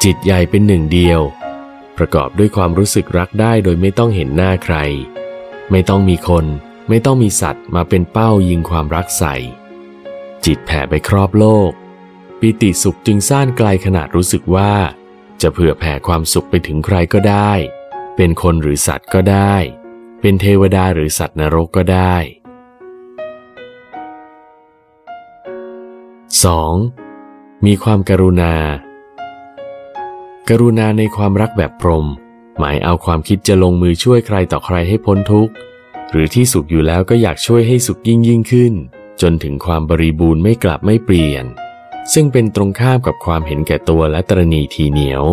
Speaker 1: จิตใหญ่เป็นหนึ่งเดียว ประกอบด้วยความรู้สึกรักได้โดยไม่ต้องเห็นหน้าใคร ไม่ต้องมีคน ไม่ต้องมีสัตว์มาเป็นเป้ายิงความรักใส่ จิตแผ่ไปครอบโลก ปิติสุขจึงซ่านไกลขนาดรู้สึกว่า จะเผื่อแผ่ความสุขไปถึงใครก็ได้ เป็นคนหรือสัตว์ก็ได้ เป็นเทวดาหรือสัตว์นรกก็ได้ 2. มีความกรุณา กรุณาในความรักแบบพรหมหมายเอาความคิดจะลงมือช่วยใครต่อใครให้พ้นทุกข์ หรือที่สุขอยู่แล้วก็อยากช่วยให้สุขยิ่งยิ่งขึ้น จนถึงความบริบูรณ์ไม่กลับไม่เปลี่ยน ซึ่งเป็นตรงข้ามกับความเห็นแก่ตัวและตรณีทีเหนียว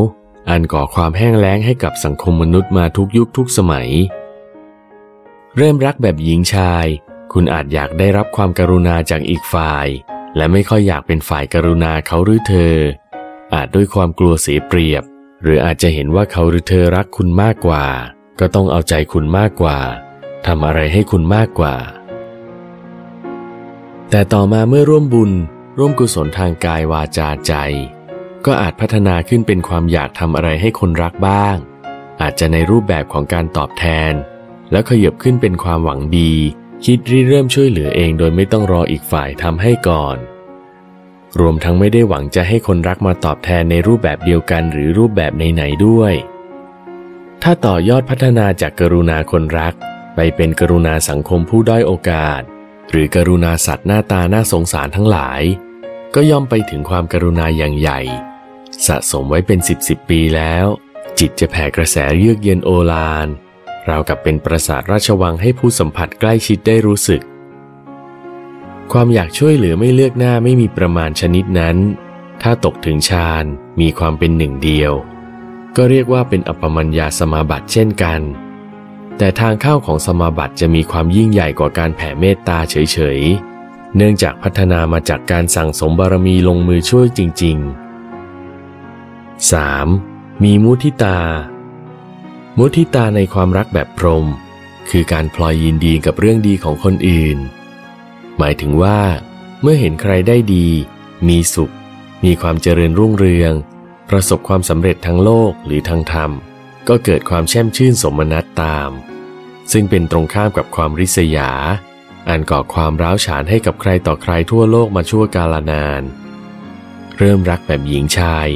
Speaker 1: อันก่อความแห้งแล้งให้กับสังคมมนุษย์มาทุกยุคทุกสมัย เริ่มรักแบบหญิงชาย คุณอาจอยากได้รับความการุณาจากอีกฝ่าย และไม่ค่อยอยากเป็นฝ่ายกรุณาเขาหรือเธอ อาจด้วยความกลัวเสียเปรียบ หรืออาจจะเห็นว่าเขาหรือเธอรักคุณมากกว่า ก็ต้องเอาใจคุณมากกว่าทำอะไรให้คุณมากกว่า แต่ต่อมาเมื่อร่วมบุญ ร่วมกุศลทางกายวาจาใจ ก็อาจพัฒนาขึ้นเป็นความอยากทำอะไรให้คนรักบ้าง อาจจะในรูปแบบของการตอบแทน แล้วขยับขึ้นเป็นความหวังดี คิดริเริ่มช่วยเหลือเองโดยไม่ต้องรออีกฝ่ายทำให้ก่อน รวมทั้งไม่ได้หวังจะให้คนรักมาตอบแทนในรูปแบบเดียวกันหรือรูปแบบไหนๆด้วย ถ้าต่อยอดพัฒนาจากกรุณาคนรัก ไปเป็นกรุณาสังคมผู้ด้อยโอกาส หรือกรุณาสัตว์หน้าตาน่าสงสารทั้งหลาย ก็ย่อมไปถึงความกรุณาอย่างใหญ่ สะสมไว้เป็นสิบสิบปีแล้ว จิตจะแผ่กระแสเยือกเย็นโอฬารราวกับเป็นปราสาทราชวังให้ผู้สัมผัสใกล้ชิดได้รู้สึก ความอยากช่วยเหลือไม่เลือกหน้าไม่มีประมาณชนิดนั้น ถ้าตกถึงฌานมีความเป็นหนึ่งเดียว ก็เรียกว่าเป็นอัปมัญญาสมาบัติเช่นกัน แต่ทางเข้าของสมาบัติจะมีความยิ่งใหญ่กว่าการแผ่เมตตาเฉยๆ เนื่องจากพัฒนามาจากการสั่งสมบารมีลงมือช่วยจริง ๆ 3. มีมุทิตา มุทิตาในความรักแบบพรหมคือการพลอยยินดีกับเรื่องดีของคนอื่น หมายถึงว่า เมื่อเห็นใครได้ดี มีสุข มีความเจริญรุ่งเรือง ประสบความสำเร็จทั้งโลกหรือทางธรรม ก็เกิดความแช่มชื่นสมนัตตาม ซึ่งเป็นตรงข้ามกับความริษยา อันก่อความร้าวฉานให้กับใครต่อใครทั่วโลกมาชั่วกาลนาน เริ่มรักแบบหญิงชาย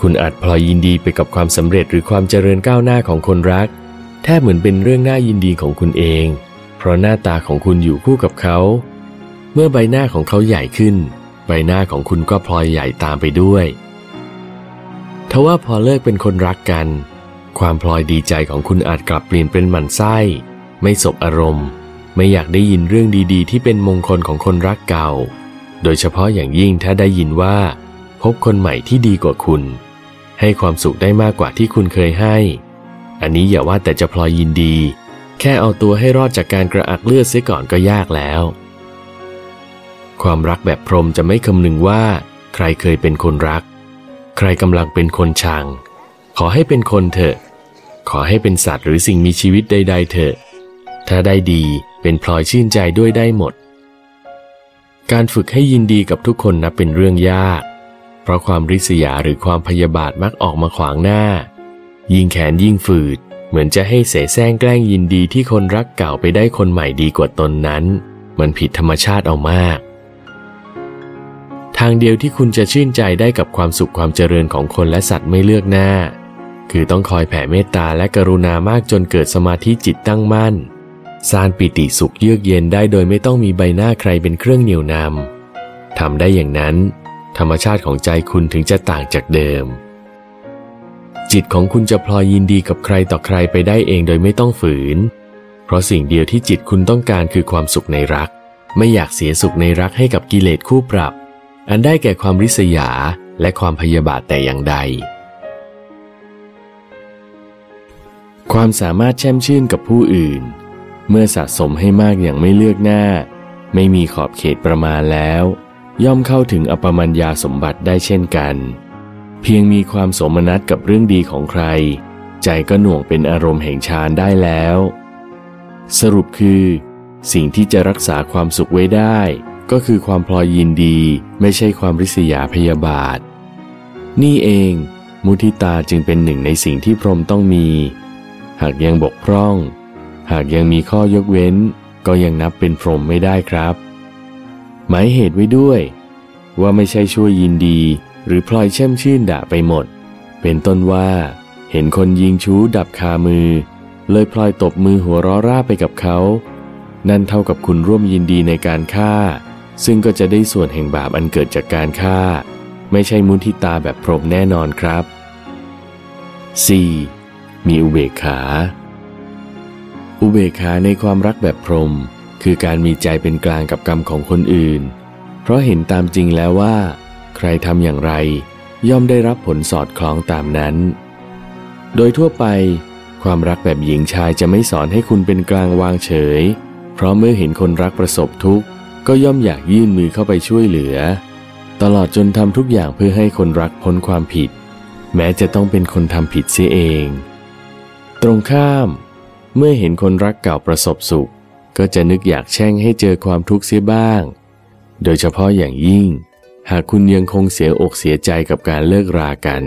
Speaker 1: คุณอาจพลอยยินดีไปกับความสำเร็จหรือความเจริญก้าวหน้าของคนรัก แทบเหมือนเป็นเรื่องน่ายินดีของคุณเอง เพราะหน้าตาของคุณอยู่คู่กับเขา เมื่อใบหน้าของเขาใหญ่ขึ้น ใบหน้าของคุณก็พลอยใหญ่ตามไปด้วยทว่าพอเลิกเป็นคนรักกัน ความพลอยดีใจของคุณอาจกลับเปลี่ยนเป็นหมันไส้ ไม่สบอารมณ์ ไม่อยากได้ยินเรื่องดีๆ ที่เป็นมงคลของคนรักเก่า โดยเฉพาะอย่างยิ่งถ้าได้ยินว่า พบคนใหม่ที่ดีกว่าคุณ ให้ความสุขได้มากกว่าที่คุณเคยให้ อันนี้อย่าว่าแต่จะพลอยยินดี แค่เอาตัวให้รอดจากการกระอักเลือดเสียก่อนก็ยากแล้ว ความรักแบบพรมจะไม่คำนึงว่า ใครเคยเป็นคนรัก ใครกำลังเป็นคนชัง ขอให้เป็นคนเถอะ ขอให้เป็นสัตว์หรือสิ่งมีชีวิตใด ๆ เถอะ ถ้าได้ดี เป็นพลอยชื่นใจด้วยได้หมด การฝึกให้ยินดีกับทุกคนนับเป็นเรื่องยาก เพราะความริษยาหรือความพยาบาทมักออกมาขวางหน้า ยิ่งแขนยิ่งฝืด เหมือนจะให้เสแสร้งแกล้งยินดีที่คนรักเก่าไปได้คนใหม่ดีกว่าตนนั้น มันผิดธรรมชาติเอามาก ทางเดียวที่คุณจะชื่นใจได้กับความสุขความเจริญของคนและสัตว์ไม่เลือกหน้าคือต้องคอยแผ่เมตตาและกรุณามากจนเกิดสมาธิจิตตั้งมั่น สร้างปิติสุขเยือกเย็นได้โดยไม่ต้องมีใบหน้าใครเป็นเครื่องเหนี่ยวนำทำได้อย่างนั้น ธรรมชาติของใจคุณถึงจะต่างจากเดิม จิตของคุณจะพลอยยินดีกับใครต่อใครไปได้เองโดยไม่ต้องฝืน เพราะสิ่งเดียวที่จิตคุณต้องการคือความสุขในรัก ไม่อยากเสียสุขในรักให้กับกิเลสคู่ปรับ อันได้แก่ความริษยาและความพยาบาทแต่อย่างใดความสามารถแช่มชื่นกับผู้อื่น เมื่อสะสมให้มากอย่างไม่เลือกหน้า ไม่มีขอบเขตประมาณแล้ว ย่อมเข้าถึงอปมัญญาสมบัติได้เช่นกัน เพียงมีความสมนัตกับเรื่องดีของใคร ใจก็หน่วงเป็นอารมณ์แห่งฌานได้แล้ว สรุปคือ สิ่งที่จะรักษาความสุขไว้ได้ ก็คือความพลอยยินดีไม่ใช่ความริษยาพยาบาท นี่เอง มุทิตาจึงเป็นหนึ่งในสิ่งที่พรหมต้องมี หากยังบกพร่อง หากยังมีข้อยกเว้น ก็ยังนับเป็นพรหมไม่ได้ครับ หมายเหตุไว้ด้วย ว่าไม่ใช่ช่วยยินดี หรือพลอยแช่มชื่นด่าไปหมด เป็นต้นว่า เห็นคนยิงชู้ดับคามือ เลยพลอยตบมือหัวร้อร่าไปกับเขา นั่นเท่ากับคุณร่วมยินดีในการฆ่า ซึ่งก็จะได้ส่วนแห่งบาปอันเกิดจากการฆ่า ไม่ใช่มุทิตาแบบพรหมแน่นอนครับ 4. มีอุเบกขา อุเบกขาในความรักแบบพรหมคือการมีใจเป็นกลางกับกรรมของคนอื่น เพราะเห็นตามจริงแล้วว่า ใครทำอย่างไร ย่อมได้รับผลสอดคล้องตามนั้น โดยทั่วไป ความรักแบบหญิงชายจะไม่สอนให้คุณเป็นกลางวางเฉย เพราะเมื่อเห็นคนรักประสบทุกข์ ก็ย่อมอยากยื่นมือเข้าไปช่วยเหลือ ตลอดจนทำทุกอย่างเพื่อให้คนรักพ้นความผิด แม้จะต้องเป็นคนทำผิดเสียเอง ตรงข้าม เมื่อเห็นคนรักเก่าประสบสุข ก็จะนึกอยากแช่งให้เจอความทุกข์เสียบ้าง โดยเฉพาะอย่างยิ่ง หากคุณยังคงเสียอกเสียใจกับการเลิกรากัน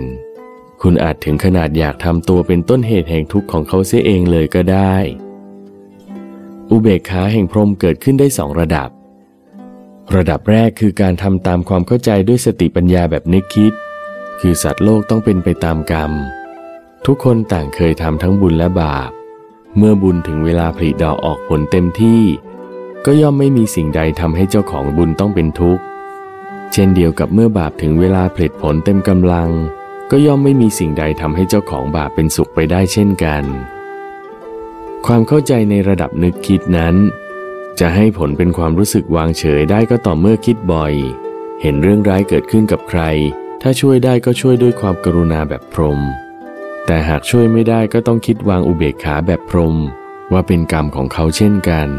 Speaker 1: คุณอาจถึงขนาดอยากทำตัวเป็นต้นเหตุแห่งทุกข์ของเขาเสียเองเลยก็ได้ อุเบกขาแห่งพรมเกิดขึ้นได้สองระดับ ระดับแรกคือการทำตามความเข้าใจด้วยสติปัญญาแบบนึกคิด คือสัตว์โลกต้องเป็นไปตามกรรม ทุกคนต่างเคยทำทั้งบุญและบาป เมื่อบุญถึงเวลาผลิดอกออกผลเต็มที่ ก็ย่อมไม่มีสิ่งใดทำให้เจ้าของบุญต้องเป็นทุกข์ เช่นเดียวกับเมื่อบาปถึงเวลาผลิตผลเต็มกำลัง ก็ย่อมไม่มีสิ่งใดทำให้เจ้าของบาปเป็นสุขไปได้เช่นกัน ความเข้าใจในระดับนึกคิดนั้น จะให้ผลเป็นความรู้สึกวางเฉยได้ก็ต่อเมื่อคิดบ่อย เห็นเรื่องร้ายเกิดขึ้นกับใคร ถ้าช่วยได้ก็ช่วยด้วยความกรุณาแบบพรหม แต่หากช่วยไม่ได้ก็ต้องคิดวางอุเบกขาแบบพรมว่าเป็นกรรมของเขาเช่นกัน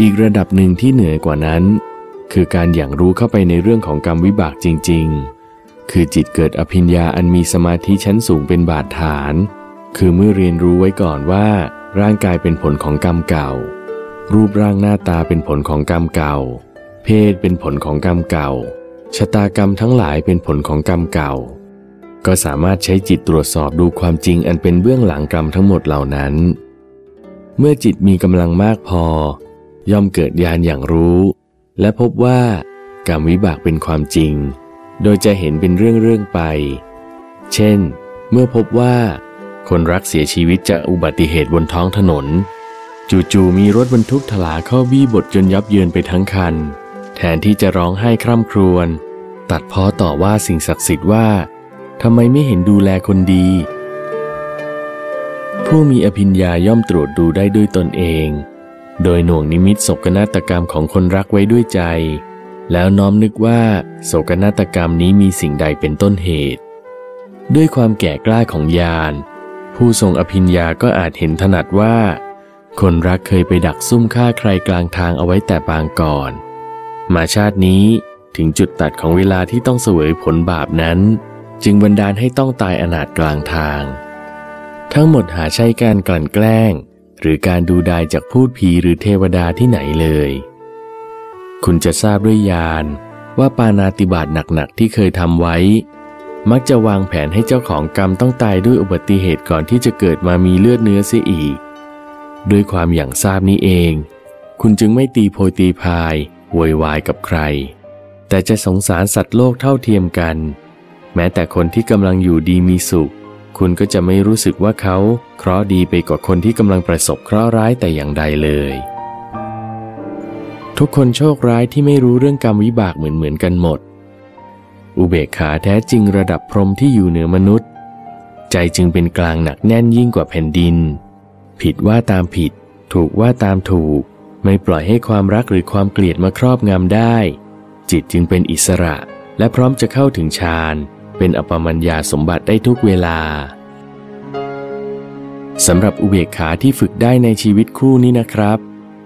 Speaker 1: อีกระดับหนึ่งที่เหนือกว่านั้น คือการอย่างรู้เข้าไปในเรื่องของกรรมวิบากจริง ๆ คือจิตเกิดอภิญญาอันมีสมาธิชั้นสูงเป็นบาดฐาน คือเมื่อเรียนรู้ไว้ก่อนว่า ร่างกายเป็นผลของกรรมเก่า รูปร่างหน้าตาเป็นผลของกรรมเก่า เพศเป็นผลของกรรมเก่าชะตากรรมทั้งหลายเป็นผลของกรรมเก่า ก็สามารถใช้จิตตรวจสอบดูความจริงอันเป็นเบื้องหลังกรรมทั้งหมดเหล่านั้น เมื่อจิตมีกำลังมากพอ ย่อมเกิดญาณอย่างรู้ และพบว่ากรรมวิบากเป็นความจริง โดยจะเห็นเป็นเรื่องๆไป เช่น เมื่อพบว่า คนรักเสียชีวิตจากอุบัติเหตุบนท้องถนน จู่ๆมีรถบรรทุกถลาเข้าบี้บทจนยับเยินไปทั้งคัน แทนที่จะร้องไห้คร่ำครวญตัดพ้อต่อว่าสิ่งศักดิ์สิทธิ์ว่า ทำไมไม่เห็นดูแลคนดี ผู้มีอภิญญาย่อมตรวจดูได้ด้วยตนเอง โดยหน่วงนิมิตโศกนาฏกรรมของคนรักไว้ด้วยใจ แล้วน้อมนึกว่าโศกนาฏกรรมนี้มีสิ่งใดเป็นต้นเหตุ ด้วยความแก่กล้าของญาณผู้ทรงอภิญญาก็อาจเห็นถนัดว่า คนรักเคยไปดักซุ่มฆ่าใครกลางทางเอาไว้แต่ปางก่อน มาชาตินี้ถึงจุดตัดของเวลาที่ต้องเสวยผลบาปนั้น จึงบันดาลให้ต้องตายอนาถกลางทาง ทั้งหมดหาใช่การกลั่นแกล้ง หรือการดูดายจากพูดผีหรือเทวดาที่ไหนเลย คุณจะทราบด้วยญาณว่าปานาติบาตหนักๆที่เคยทำไว้ มักจะวางแผนให้เจ้าของกรรมต้องตายด้วยอุบัติเหตุก่อนที่จะเกิดมามีเลือดเนื้อเสียอีก ด้วยความอย่างทราบนี้เอง คุณจึงไม่ตีโพยตีพายโวยวายกับใคร แต่จะสงสารสัตว์โลกเท่าเทียมกัน แม้แต่คนที่กำลังอยู่ดีมีสุข คุณก็จะไม่รู้สึกว่าเขาเคราะห์ดีไปกว่าคนที่กำลังประสบเคราะห์ร้ายแต่อย่างใดเลย ทุกคนโชคร้ายที่ไม่รู้เรื่องกรรมวิบากเหมือนเหมือนกันหมด อุเบกขาแท้จริงระดับพรหมที่อยู่เหนือมนุษย์ ใจจึงเป็นกลางหนักแน่นยิ่งกว่าแผ่นดิน ผิดว่าตามผิด ถูกว่าตามถูก ไม่ปล่อยให้ความรักหรือความเกลียดมาครอบงำได้ จิตจึงเป็นอิสระและพร้อมจะเข้าถึงฌาน เป็นอปมัญญาสมบัติได้ทุกเวลาสำหรับอุเบกขาที่ฝึกได้ในชีวิตคู่นี้นะครับ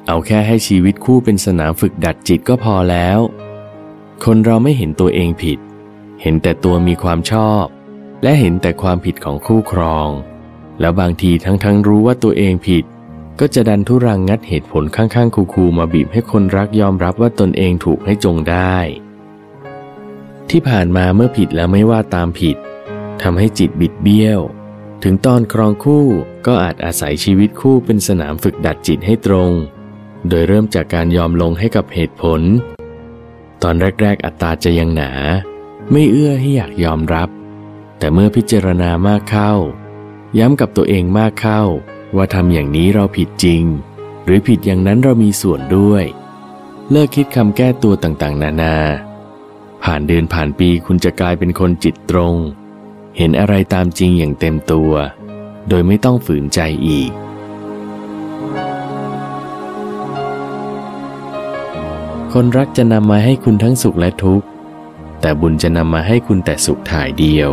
Speaker 1: เอาแค่ให้ชีวิตคู่เป็นสนามฝึกดัดจิตก็พอแล้ว คนเราไม่เห็นตัวเองผิด เห็นแต่ตัวมีความชอบ และเห็นแต่ความผิดของคู่ครอง แล้วบางทีทั้งทั้งรู้ว่าตัวเองผิด ก็จะดันทุรังงัดเหตุผลข้างๆ คูๆมาบีบให้คนรักยอมรับว่าตนเองถูกให้จงได้ ที่ผ่านมาเมื่อผิดแล้วไม่ว่าตามผิดทำให้จิตบิดเบี้ยว ถึงตอนครองคู่ก็อาจอาศัยชีวิตคู่เป็นสนามฝึกดัดจิตให้ตรง โดยเริ่มจากการยอมลงให้กับเหตุผล ตอนแรก ๆ อัตตาจะยังหนา ไม่เอื้อให้อยากยอมรับ แต่เมื่อพิจารณามากเข้า ย้ำกับตัวเองมากเข้า ว่าทำอย่างนี้เราผิดจริง หรือผิดอย่างนั้นเรามีส่วนด้วย เลิกคิดคำแก้ตัวต่างๆ นานา ผ่านเดือนผ่านปีคุณจะกลายเป็นคนจิตตรง เห็นอะไรตามจริงอย่างเต็มตัว โดยไม่ต้องฝืนใจอีก คนรักจะนำมาให้คุณทั้งสุขและทุกข์ แต่บุญจะนำมาให้คุณแต่สุขถ่ายเดียว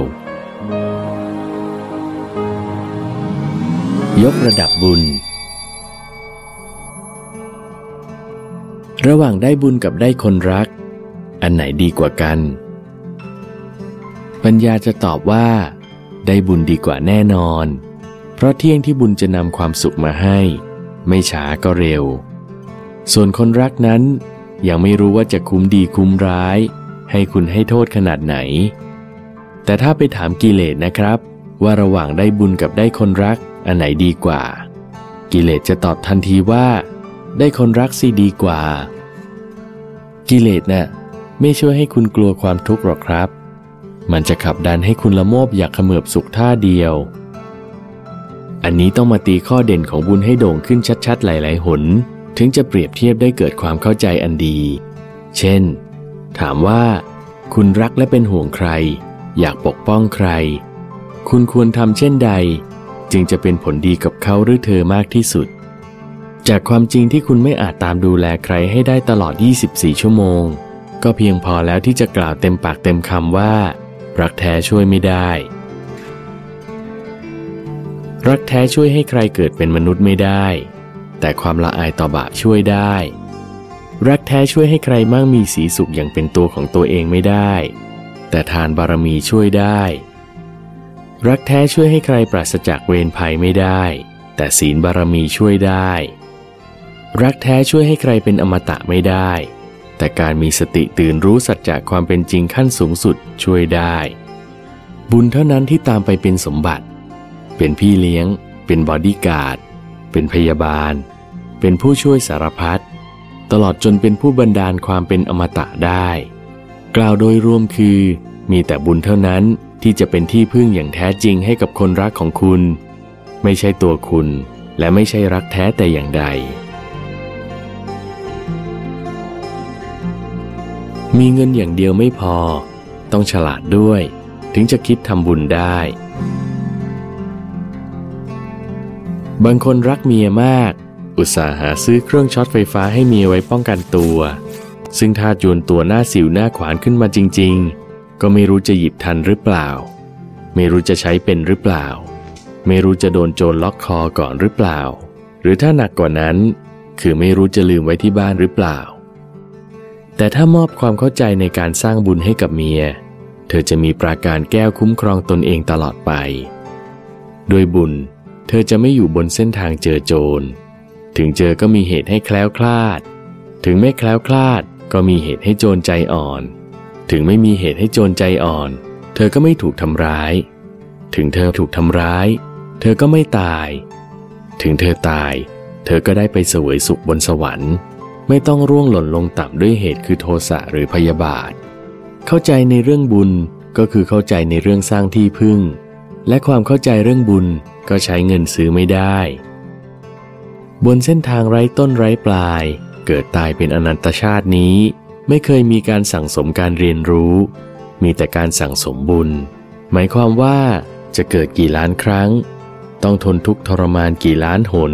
Speaker 1: ยกระดับบุญระหว่างได้บุญกับได้คนรัก อันไหนดีกว่ากัน ปัญญาจะตอบว่า ได้บุญดีกว่าแน่นอน เพราะเที่ยงที่บุญจะนำความสุขมาให้ ไม่ช้าก็เร็ว ส่วนคนรักนั้น ยังไม่รู้ว่าจะคุ้มดีคุ้มร้าย ให้คุณให้โทษขนาดไหน แต่ถ้าไปถามกิเลสนะครับ ว่าระหว่างได้บุญกับได้คนรักอันไหนดีกว่า กิเลสจะตอบทันทีว่า ได้คนรักสิดีกว่า กิเลสน่ะ ไม่ช่วยให้คุณกลัวความทุกข์หรอกครับ มันจะขับดันให้คุณละโมบอยากเขมือบสุขท่าเดียว อันนี้ต้องมาตีข้อเด่นของบุญให้โด่งขึ้นชัดๆ หลาย ๆ หน ถึงจะเปรียบเทียบได้เกิดความเข้าใจอันดี เช่น ถามว่า คุณรักและเป็นห่วงใคร อยากปกป้องใคร คุณควรทำเช่นใด จึงจะเป็นผลดีกับเขาหรือเธอมากที่สุด จากความจริงที่คุณไม่อาจตามดูแลใครให้ได้ตลอด 24 ชั่วโมง ก็เพียงพอแล้วที่จะกล่าวเต็มปากเต็มคำว่า รักแท้ช่วยไม่ได้ รักแท้ช่วยให้ใครเกิดเป็นมนุษย์ไม่ได้ แต่ความละอายต่อบาปช่วยได้ รักแท้ช่วยให้ใครมั่งมีสีสุขอย่างเป็นตัวของตัวเองไม่ได้ แต่ทานบารมีช่วยได้ รักแท้ช่วยให้ใครปราศจากเวรภัยไม่ได้ แต่ศีลบารมีช่วยได้ รักแท้ช่วยให้ใครเป็นอมตะไม่ได้ แต่การมีสติตื่นรู้สัจจะความเป็นจริงขั้นสูงสุดช่วยได้ บุญเท่านั้นที่ตามไปเป็นสมบัติ เป็นพี่เลี้ยง เป็นบอดี้การ์ด เป็นพยาบาล เป็นผู้ช่วยสารพัดตลอดจนเป็นผู้บันดาลความเป็นอมตะได้ กล่าวโดยรวมคือ มีแต่บุญเท่านั้นที่จะเป็นที่พึ่งอย่างแท้จริงให้กับคนรักของคุณ ไม่ใช่ตัวคุณและไม่ใช่รักแท้แต่อย่างใด มีเงินอย่างเดียวไม่พอ ต้องฉลาดด้วย ถึงจะคิดทำบุญได้ บางคนรักเมียมาก อุตส่าห์หาซื้อเครื่องช็อตไฟฟ้าให้เมียไว้ป้องกันตัว ซึ่งถ้าโดนตอนหน้าสิ่วหน้าขวานขึ้นมาจริง ๆ ก็ไม่รู้จะหยิบทันหรือเปล่า ไม่รู้จะใช้เป็นหรือเปล่า ไม่รู้จะโดนโจรล็อกคอก่อนหรือเปล่า หรือถ้าหนักกว่านั้น คือไม่รู้จะลืมไว้ที่บ้านหรือเปล่า แต่ถ้ามอบความเข้าใจในการสร้างบุญให้กับเมีย เธอจะมีปราการแก้วคุ้มครองตนเองตลอดไปโดยบุญ เธอจะไม่อยู่บนเส้นทางเจอโจร ถึงเจอก็มีเหตุให้แคล้วคลาด ถึงไม่แคล้วคลาดก็มีเหตุให้โจรใจอ่อน ถึงไม่มีเหตุให้โจรใจอ่อน เธอก็ไม่ถูกทำร้าย ถึงเธอถูกทำร้าย เธอก็ไม่ตาย ถึงเธอตาย เธอก็ได้ไปเสวยสุขบนสวรรค์ ไม่ต้องร่วงหล่นลงต่ำด้วยเหตุคือโทสะหรือพยาบาท เข้าใจในเรื่องบุญก็คือเข้าใจในเรื่องสร้างที่พึ่ง และความเข้าใจเรื่องบุญก็ใช้เงินซื้อไม่ได้ บนเส้นทางไร้ต้นไร้ปลาย เกิดตายเป็นอนันตชาตินี้ ไม่เคยมีการสั่งสมการเรียนรู้ มีแต่การสั่งสมบุญ หมายความว่าจะเกิดกี่ล้านครั้ง ต้องทนทุกข์ทรมานกี่ล้านหน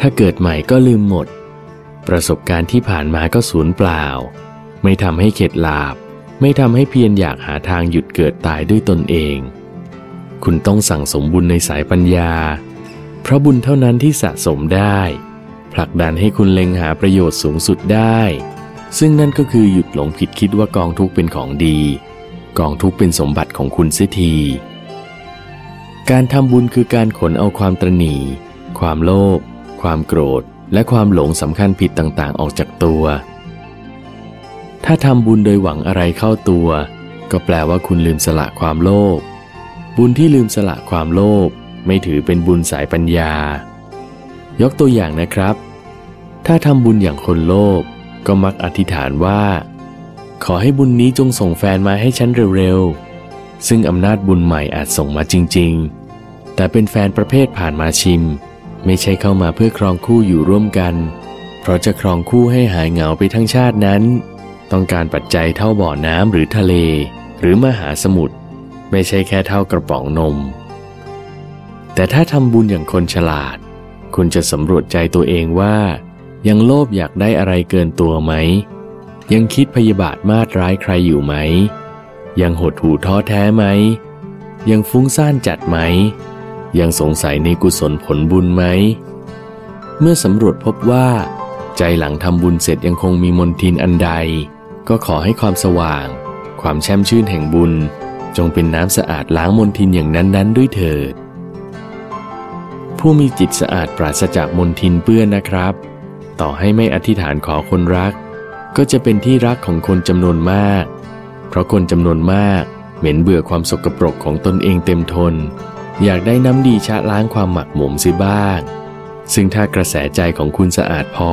Speaker 1: ถ้าเกิดใหม่ก็ลืมหมด ประสบการณ์ที่ผ่านมาก็สูญเปล่า ไม่ทำให้เข็ดหลาบ ไม่ทำให้เพียรอยากหาทางหยุดเกิดตายด้วยตนเอง คุณต้องสั่งสมบุญในสายปัญญา เพราะบุญเท่านั้นที่สะสมได้ ผลักดันให้คุณเล็งหาประโยชน์สูงสุดได้ ซึ่งนั่นก็คือหยุดหลงผิดคิดว่ากองทุกเป็นของดี กองทุกเป็นสมบัติของคุณเสียทีการทำบุญคือการขนเอาความตรณีความโลภความโกรธ และความหลงสำคัญผิดต่างๆ ออกจากตัว ถ้าทำบุญโดยหวังอะไรเข้าตัว ก็แปลว่าคุณลืมสละความโลภ บุญที่ลืมสละความโลภไม่ถือเป็นบุญสายปัญญา ยกตัวอย่างนะครับ ถ้าทำบุญอย่างคนโลภก็มักอธิษฐานว่า ขอให้บุญนี้จงส่งแฟนมาให้ฉันเร็วๆ ซึ่งอำนาจบุญใหม่อาจส่งมาจริงๆ แต่เป็นแฟนประเภทผ่านมาชิม ไม่ใช่เข้ามาเพื่อครองคู่อยู่ร่วมกัน เพราะจะครองคู่ให้หายเหงาไปทั้งชาตินั้น ต้องการปัจจัยเท่าบ่อน้ำหรือทะเล หรือมหาสมุทรไม่ใช่แค่เท่ากระป๋องนม แต่ถ้าทำบุญอย่างคนฉลาด คุณจะสำรวจใจตัวเองว่า ยังโลภอยากได้อะไรเกินตัวไหม ยังคิดพยาบาทมาดร้ายใครอยู่ไหม ยังหดหู่ท้อแท้ไหม ยังฟุ้งซ่านจัดไหม ยังสงสัยในกุศลผลบุญไหม เมื่อสำรวจพบว่า ใจหลังทำบุญเสร็จยังคงมีมนทินอันใด ก็ขอให้ความสว่าง ความแช่มชื่นแห่งบุญ จงเป็นน้ำสะอาดล้างมนทินอย่างนั้นๆ ด้วยเถิด ผู้มีจิตสะอาดปราศจากมนทินเปื้อนนะครับ ต่อให้ไม่อธิษฐานขอคนรัก ก็จะเป็นที่รักของคนจำนวนมาก เพราะคนจำนวนมาก เหม็นเบื่อความสกปรกของตนเองเต็มทน อยากได้น้ำดีชะล้างความหมักหมมเสิบ้าง ซึ่งถ้ากระแสใจของคุณสะอาดพอ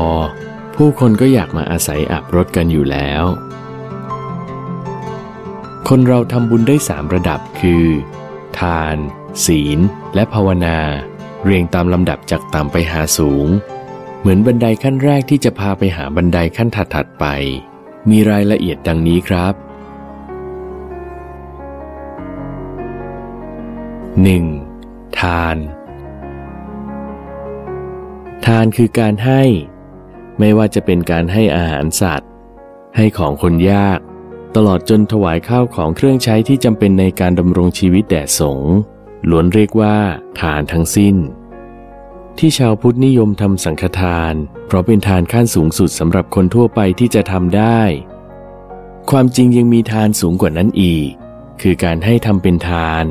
Speaker 1: ผู้คนก็อยากมาอาศัยอาบรถกันอยู่แล้ว คนเราทำบุญได้สามระดับคือ ทาน ศีล และภาวนา เรียงตามลำดับจากต่ำไปหาสูง เหมือนบันไดขั้นแรกที่จะพาไปหาบันไดขั้นถัดๆไป มีรายละเอียดดังนี้ครับ 1. ทาน ทานคือการให้ ไม่ว่าจะเป็นการให้อาหารสัตว์ ให้ของคนยาก ตลอดจนถวายข้าวของเครื่องใช้ที่จำเป็นในการดำรงชีวิตแด่สงฆ์ล้วนเรียกว่า ทานทั้งสิ้น ที่ชาวพุทธนิยมทำสังฆทาน เพราะเป็นทานขั้นสูงสุดสำหรับคนทั่วไปที่จะทำได้ ความจริงยังมีทานสูงกว่านั้นอีก คือการให้ทำเป็นทาน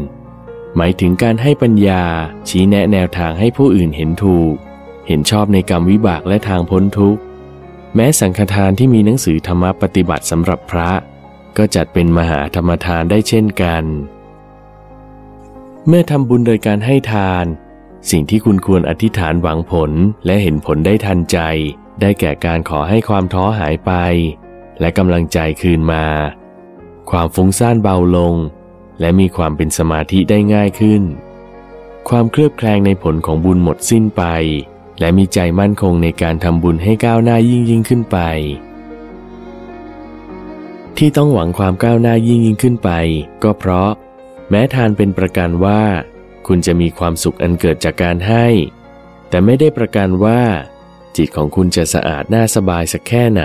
Speaker 1: หมายถึงการให้ปัญญาชี้แนะแนวทางให้ผู้อื่นเห็นถูก เห็นชอบในกรรมวิบากและทางพ้นทุกข์แม้สังฆทานที่มีหนังสือธรรมปฏิบัติสำหรับพระ ก็จัดเป็นมหาธรรมทานได้เช่นกัน เมื่อทำบุญโดยการให้ทาน สิ่งที่คุณควรอธิษฐานหวังผลและเห็นผลได้ทันใจ ได้แก่การขอให้ความท้อหายไป และกำลังใจคืนมา ความฟุ้งซ่านเบาลง และมีความเป็นสมาธิได้ง่ายขึ้น ความเคลือบแคลงในผลของบุญหมดสิ้นไป และมีใจมั่นคงในการทำบุญให้ก้าวหน้ายิ่งยิ่งขึ้นไป ที่ต้องหวังความก้าวหน้ายิ่งยิ่งขึ้นไป ก็เพราะ แม้ทานเป็นประกันว่า คุณจะมีความสุขอันเกิดจากการให้ แต่ไม่ได้ประกันว่า จิตของคุณจะสะอาดน่าสบายสักแค่ไหน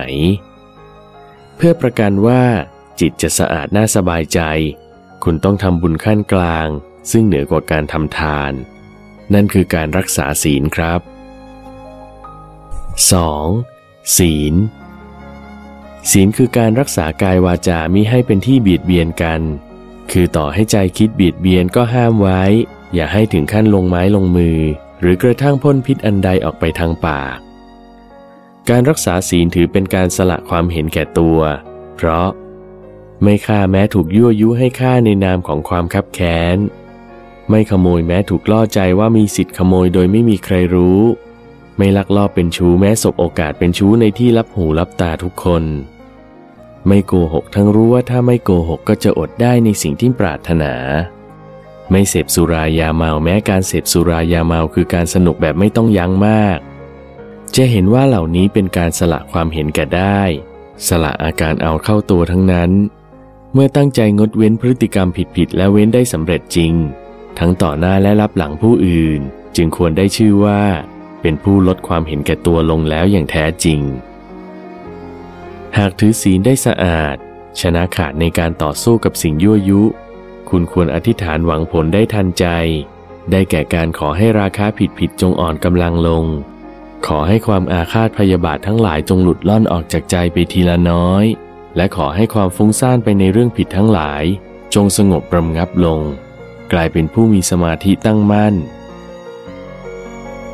Speaker 1: เพื่อประกันว่าจิตจะสะอาดน่าสบายใจ คุณต้องทำบุญขั้นกลาง ซึ่งเหนือกว่าการทำทาน นั่นคือการรักษาศีลครับ 2. ศีล ศีลคือการรักษากายวาจามิให้เป็นที่เบียดเบียนกัน คือต่อให้ใจคิดเบียดเบียนก็ห้ามไว้ อย่าให้ถึงขั้นลงไม้ลงมือ หรือกระทั่งพ่นพิษอันใดออกไปทางปาก การรักษาศีลถือเป็นการสละความเห็นแก่ตัว เพราะ ไม่ฆ่าแม้ถูกยั่วยุให้ฆ่าในนามของความคับแค้น ไม่ขโมยแม้ถูกล่อใจว่ามีสิทธิ์ขโมยโดยไม่มีใครรู้ ไม่ลักลอบเป็นชู้แม้สบโอกาสเป็นชู้ในที่รับหูรับตาทุกคน ไม่โกหกทั้งรู้ว่าถ้าไม่โกหกก็จะอดได้ในสิ่งที่ปรารถนา ไม่เสพสุรายาเมาแม้การเสพสุรายาเมาคือการสนุกแบบไม่ต้องยั้งมาก จะเห็นว่าเหล่านี้เป็นการสละความเห็นแก่ได้ สละอาการเอาเข้าตัวทั้งนั้น เมื่อตั้งใจงดเว้นพฤติกรรมผิดๆและเว้นได้สำเร็จจริง ทั้งต่อหน้าและรับหลังผู้อื่น จึงควรได้ชื่อว่า เป็นผู้ลดความเห็นแก่ตัวลงแล้วอย่างแท้จริง หากถือศีลได้สะอาด ชนะขาดในการต่อสู้กับสิ่งยั่วยุ คุณควรอธิษฐานหวังผลได้ทันใจ ได้แก่การขอให้ราคาผิดๆจงอ่อนกำลังลง ขอให้ความอาฆาตพยาบาททั้งหลายจงหลุดล่อนออกจากใจไปทีละน้อย และขอให้ความฟุ้งซ่านไปในเรื่องผิดทั้งหลาย จงสงบรำงับลง กลายเป็นผู้มีสมาธิตั้งมั่น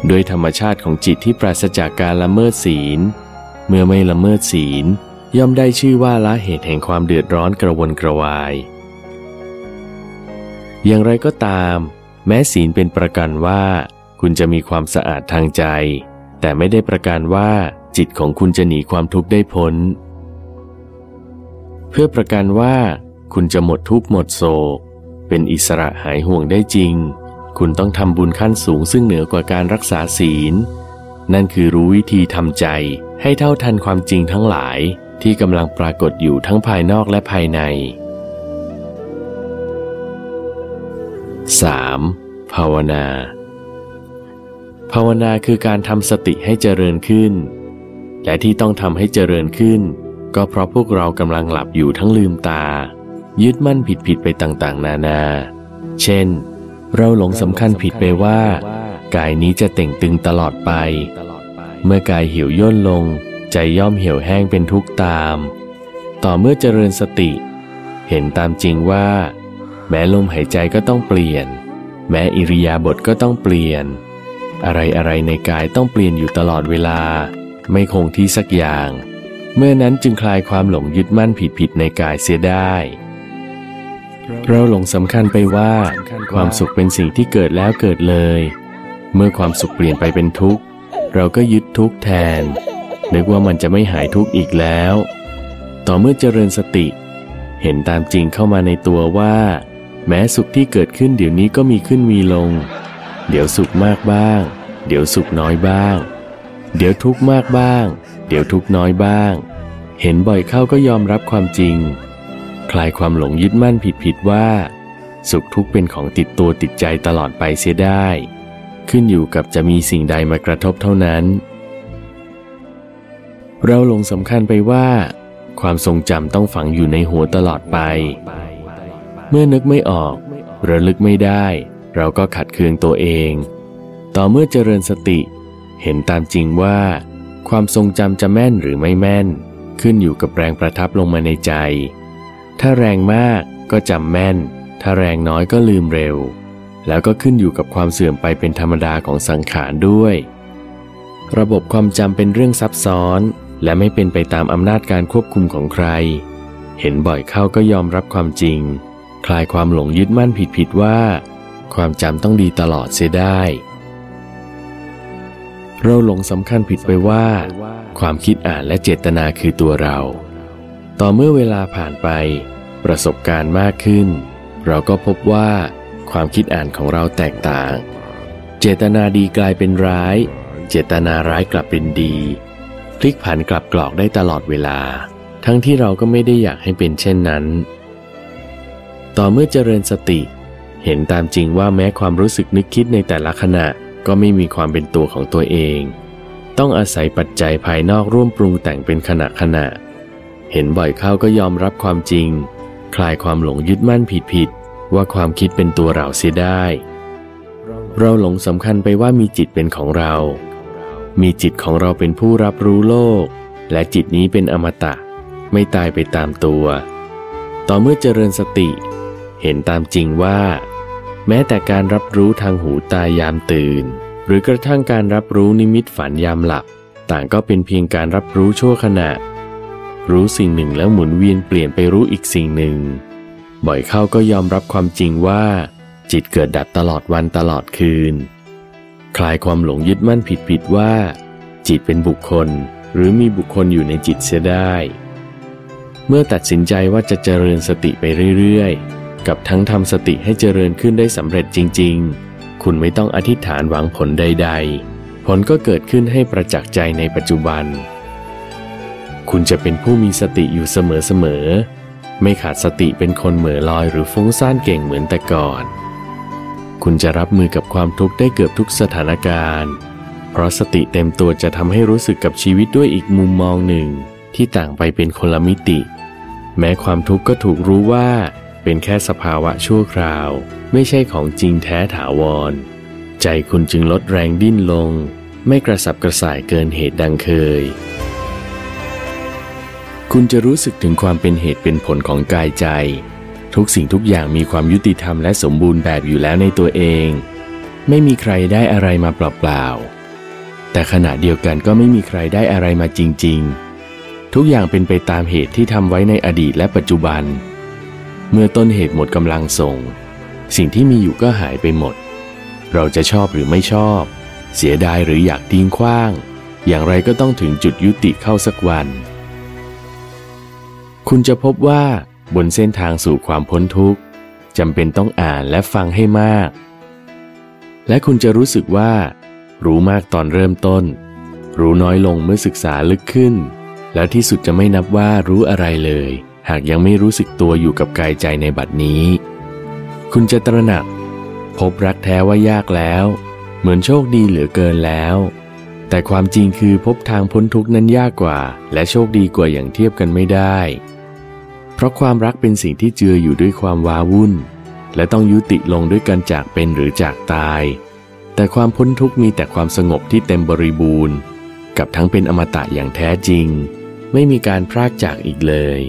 Speaker 1: โดยธรรมชาติของจิตที่ปราศจากการละเมิดศีล เมื่อไม่ละเมิดศีล ย่อมได้ชื่อว่าละเหตุแห่งความเดือดร้อนกระวนกระวาย อย่างไรก็ตาม แม้ศีลเป็นประกันว่า คุณจะมีความสะอาดทางใจ แต่ไม่ได้ประกันว่าจิตของคุณจะหนีความทุกข์ได้พ้น เพื่อประกันว่าคุณจะหมดทุกข์หมดโศก เป็นอิสระหายห่วงได้จริง คุณต้องทำบุญขั้นสูงซึ่งเหนือกว่าการรักษาศีล นั่นคือรู้วิธีทำใจให้เท่าทันความจริงทั้งหลายที่กำลังปรากฏอยู่ทั้งภายนอกและภายใน 3. ภาวนา ภาวนาคือการทำสติให้เจริญขึ้น และที่ต้องทำให้เจริญขึ้น ก็เพราะพวกเรากำลังหลับอยู่ทั้งลืมตา ยึดมั่นผิดๆไปต่างๆ นานา เช่น เราหลงสำคัญผิดไปว่า กายนี้จะเต่งตึงตลอดไป เมื่อกายหี่ยวย่นลง ใจย่อมเหี่ยวแห้งเป็นทุกข์ตาม ต่อเมื่อเจริญสติ เห็นตามจริงว่า แม้ลมหายใจก็ต้องเปลี่ยน แม้อิริยาบถก็ต้องเปลี่ยน อะไรอะไรในกายต้องเปลี่ยนอยู่ตลอดเวลา ไม่คงที่สักอย่าง เมื่อนั้นจึงคลายความหลงยึดมั่นผิดๆในกายเสียได้ เราหลงสำคัญไปว่า ความสุขเป็นสิ่งที่เกิดแล้วเกิดเลย เมื่อความสุขเปลี่ยนไปเป็นทุกข์ เราก็ยึดทุกข์แทน นึกว่ามันจะไม่หายทุกข์อีกแล้ว ต่อเมื่อเจริญสติ เห็นตามจริงเข้ามาในตัวว่า แม้สุขที่เกิดขึ้นเดี๋ยวนี้ก็มีขึ้นมีลง เดี๋ยวสุขมากบ้าง เดี๋ยวสุขน้อยบ้าง เดี๋ยวทุกข์มากบ้าง เดี๋ยวทุกน้อยบ้าง เห็นบ่อยเข้าก็ยอมรับความจริง คลายความหลงยึดมั่นผิดๆว่า สุขทุกข์เป็นของติดตัวติดใจตลอดไปเสียได้ ขึ้นอยู่กับจะมีสิ่งใดมากระทบเท่านั้น เราหลงสำคัญไปว่า ความทรงจำต้องฝังอยู่ในหัวตลอดไป เมื่อนึกไม่ออกระลึกไม่ได้ เราก็ขัดเคืองตัวเอง ต่อเมื่อเจริญสติ เห็นตามจริงว่า ความทรงจำจะแม่นหรือไม่แม่น ขึ้นอยู่กับแรงประทับลงมาในใจ ถ้าแรงมากก็จำแม่น ถ้าแรงน้อยก็ลืมเร็ว แล้วก็ขึ้นอยู่กับความเสื่อมไปเป็นธรรมดาของสังขารด้วย ระบบความจำเป็นเรื่องซับซ้อน และไม่เป็นไปตามอำนาจการควบคุมของใคร เห็นบ่อยเข้าก็ยอมรับความจริง คลายความหลงยึดมั่นผิดๆว่า ความจำต้องดีตลอดเสียได้ เราหลงสำคัญผิดไปว่า ความคิดอ่านและเจตนาคือตัวเรา ต่อเมื่อเวลาผ่านไป ประสบการณ์มากขึ้น เราก็พบว่า ความคิดอ่านของเราแตกต่าง เจตนาดีกลายเป็นร้าย เจตนาร้ายกลับเป็นดี พลิกผันกลับกรอกได้ตลอดเวลา ทั้งที่เราก็ไม่ได้อยากให้เป็นเช่นนั้น ต่อเมื่อเจริญสติ เห็นตามจริงว่าแม้ความรู้สึกนึกคิดในแต่ละขณะ ก็ไม่มีความเป็นตัวของตัวเอง ต้องอาศัยปัจจัยภายนอกร่วมปรุงแต่งเป็นขณะขณะ เห็นบ่อยเข้าก็ยอมรับความจริง คลายความหลงยึดมั่นผิดผิดว่าความคิดเป็นตัวเราเสียได้ เราหลงสำคัญไปว่ามีจิตเป็นของเรา มีจิตของเราเป็นผู้รับรู้โลก และจิตนี้เป็นอมตะ ไม่ตายไปตามตัว ต่อเมื่อเจริญสติ เห็นตามจริงว่า ม้แต่การรับรู้ทางหูตายามตื่น หรือกระทั่งการรับรู้นิมิตฝันยามหลับ ต่างก็เป็นเพียงการรับรู้ชั่วขณะ รู้สิ่งหนึ่งแล้วหมุนเวียนเปลี่ยนไปรู้อีกสิ่งหนึ่ง บ่อยเข้าก็ยอมรับความจริงว่า จิตเกิดดับตลอดวันตลอดคืน คลายความหลงยึดมั่นผิดผิดว่า จิตเป็นบุคคล หรือมีบุคคลอยู่ในจิตเสียได้ เมื่อตัดสินใจว่าจะเจริญสติไปเรื่อยๆ กับทั้งทำสติให้เจริญขึ้นได้สำเร็จจริง ๆ คุณไม่ต้องอธิษฐานหวังผลใด ๆ ผลก็เกิดขึ้นให้ประจักษ์ใจในปัจจุบัน คุณจะเป็นผู้มีสติอยู่เสมอๆ ไม่ขาดสติเป็นคนเหม่อลอยหรือฟุ้งซ่านเก่งเหมือนแต่ก่อน คุณจะรับมือกับความทุกข์ได้เกือบทุกสถานการณ์ เพราะสติเต็มตัวจะทำให้รู้สึกกับชีวิตด้วยอีกมุมมองหนึ่ง ที่ต่างไปเป็นคนละมิติ แม้ความทุกข์ก็ถูกรู้ว่า เป็นแค่สภาวะชั่วคราว ไม่ใช่ของจริงแท้ถาวร ใจคุณจึงลดแรงดิ้นลง ไม่กระสับกระส่ายเกินเหตุดังเคย คุณจะรู้สึกถึงความเป็นเหตุเป็นผลของกายใจ ทุกสิ่งทุกอย่างมีความยุติธรรมและสมบูรณ์แบบอยู่แล้วในตัวเอง ไม่มีใครได้อะไรมาเปล่าๆแต่ขณะเดียวกันก็ไม่มีใครได้อะไรมาจริง ๆ ทุกอย่างเป็นไปตามเหตุที่ทำไว้ในอดีตและปัจจุบัน เมื่อต้นเหตุหมดกำลังส่ง สิ่งที่มีอยู่ก็หายไปหมด เราจะชอบหรือไม่ชอบ เสียดายหรืออยากทิ้งขว้าง อย่างไรก็ต้องถึงจุดยุติเข้าสักวัน คุณจะพบว่าบนเส้นทางสู่ความพ้นทุกข์จำเป็นต้องอ่านและฟังให้มาก และคุณจะรู้สึกว่า รู้มากตอนเริ่มต้น รู้น้อยลงเมื่อศึกษาลึกขึ้น แล้วที่สุดจะไม่นับว่ารู้อะไรเลย หากยังไม่รู้สึกตัวอยู่กับกายใจในบัดนี้ คุณจะตระหนัก พบรักแท้ว่ายากแล้ว เหมือนโชคดีเหลือเกินแล้ว แต่ความจริงคือพบทางพ้นทุกข์นั้นยากกว่า และโชคดีกว่าอย่างเทียบกันไม่ได้ เพราะความรักเป็นสิ่งที่เจืออยู่ด้วยความว้าวุ่น และต้องยุติลงด้วยการจากเป็นหรือจากตาย แต่ความพ้นทุกข์มีแต่ความสงบที่เต็มบริบูรณ์ กับทั้งเป็นอมตะอย่างแท้จริง ไม่มีการพรากจากอีกเลย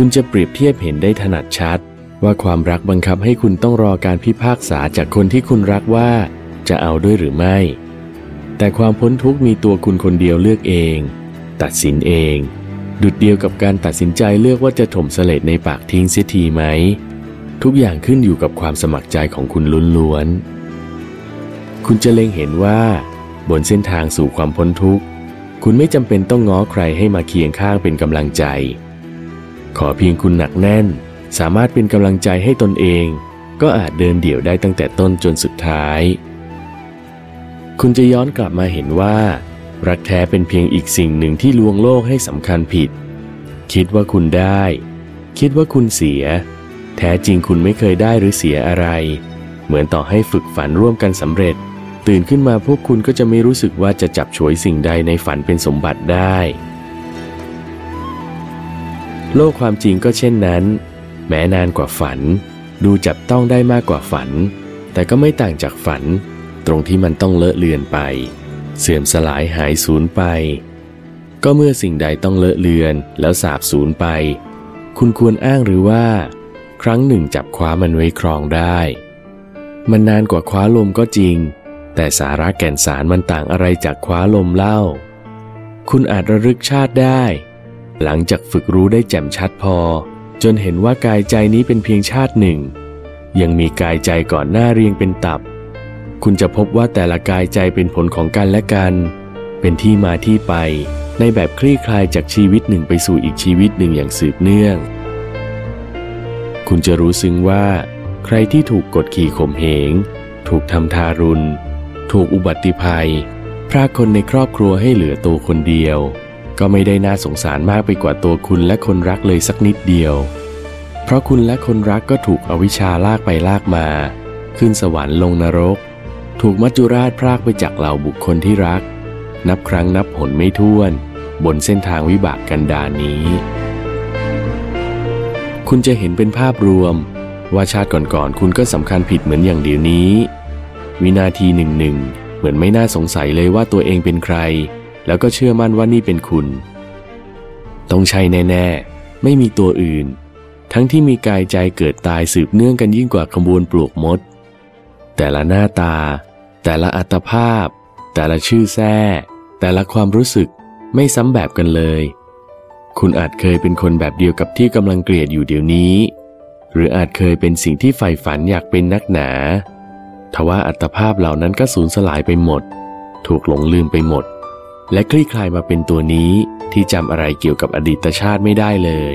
Speaker 1: คุณจะเปรียบเทียบเห็นได้ถนัดชัด ว่าความรักบังคับให้คุณต้องรอการพิพากษาจากคนที่คุณรักว่า จะเอาด้วยหรือไม่ แต่ความพ้นทุกข์มีตัวคุณคนเดียวเลือกเอง ตัดสินเอง ดุดเดียวกับการตัดสินใจเลือกว่าจะถมเสลดในปากทิ้งเสียทีไหม ทุกอย่างขึ้นอยู่กับความสมัครใจของคุณล้วนๆคุณจะเล็งเห็นว่า บนเส้นทางสู่ความพ้นทุกข์ คุณไม่จำเป็นต้องง้อใครให้มาเคียงข้างเป็นกำลังใจ ขอเพียงคุณหนักแน่น สามารถเป็นกำลังใจให้ตนเอง ก็อาจเดินเดี่ยวได้ตั้งแต่ต้นจนสุดท้าย คุณจะย้อนกลับมาเห็นว่า รักแท้เป็นเพียงอีกสิ่งหนึ่งที่ลวงโลกให้สำคัญผิด คิดว่าคุณได้ คิดว่าคุณเสีย แท้จริงคุณไม่เคยได้หรือเสียอะไร เหมือนต่อให้ฝึกฝันร่วมกันสำเร็จ ตื่นขึ้นมาพวกคุณก็จะไม่รู้สึกว่าจะจับฉวยสิ่งใดในฝันเป็นสมบัติได้ โลกความจริงก็เช่นนั้น แม้นานกว่าฝัน ดูจับต้องได้มากกว่าฝัน แต่ก็ไม่ต่างจากฝัน ตรงที่มันต้องเลอะเลือนไป เสื่อมสลายหายสูญไป ก็เมื่อสิ่งใดต้องเลอะเลือนแล้วสาบสูญไป คุณควรอ้างหรือว่า ครั้งหนึ่งจับคว้ามันไว้ครองได้ มันนานกว่าคว้าลมก็จริง แต่สาระแก่นสารมันต่างอะไรจากคว้าลมเล่า คุณอาจระลึกชาติได้ หลังจากฝึกรู้ได้แจ่มชัดพอ จนเห็นว่ากายใจนี้เป็นเพียงชาติหนึ่ง ยังมีกายใจก่อนหน้าเรียงเป็นตับ คุณจะพบว่าแต่ละกายใจเป็นผลของกันและกัน เป็นที่มาที่ไปในแบบคลี่คลายจากชีวิตหนึ่งไปสู่อีกชีวิตหนึ่งอย่างสืบเนื่อง คุณจะรู้ซึ้งว่า ใครที่ถูกกดขี่ข่มเหง ถูกทำทารุณ ถูกอุบัติภัย พรากคนในครอบครัวให้เหลือตัวคนเดียว ก็ไม่ได้น่าสงสารมากไปกว่าตัวคุณและคนรักเลยสักนิดเดียว เพราะคุณและคนรักก็ถูกอวิชชาลากไปลากมา ขึ้นสวรรค์ลงนรก ถูกมัจจุราชพรากไปจากเหล่าบุคคลที่รัก นับครั้งนับหนไม่ถ้วน บนเส้นทางวิบากกันดานนี้ คุณจะเห็นเป็นภาพรวม ว่าชาติก่อนๆคุณก็สำคัญผิดเหมือนอย่างเดี๋ยวนี้ วินาทีหนึ่งหนึ่งเหมือนไม่น่าสงสัยเลยว่าตัวเองเป็นใคร แล้วก็เชื่อมั่นว่านี่เป็นคุณ ต้องใช่แน่ ๆ ไม่มีตัวอื่น ทั้งที่มีกายใจเกิดตายสืบเนื่องกันยิ่งกว่าขบวนปลวกมด แต่ละหน้าตา แต่ละอัตภาพ แต่ละชื่อแท้แต่ละความรู้สึกไม่ซ้ำแบบกันเลย คุณอาจเคยเป็นคนแบบเดียวกับที่กำลังเกลียดอยู่เดี๋ยวนี้ หรืออาจเคยเป็นสิ่งที่ใฝ่ฝันอยากเป็นนักหนา ทว่าอัตภาพเหล่านั้นก็สูญสลายไปหมด ถูกหลงลืมไปหมด และคลี่คลายมาเป็นตัวนี้ที่จำอะไรเกี่ยวกับอดีตชาติไม่ได้เลย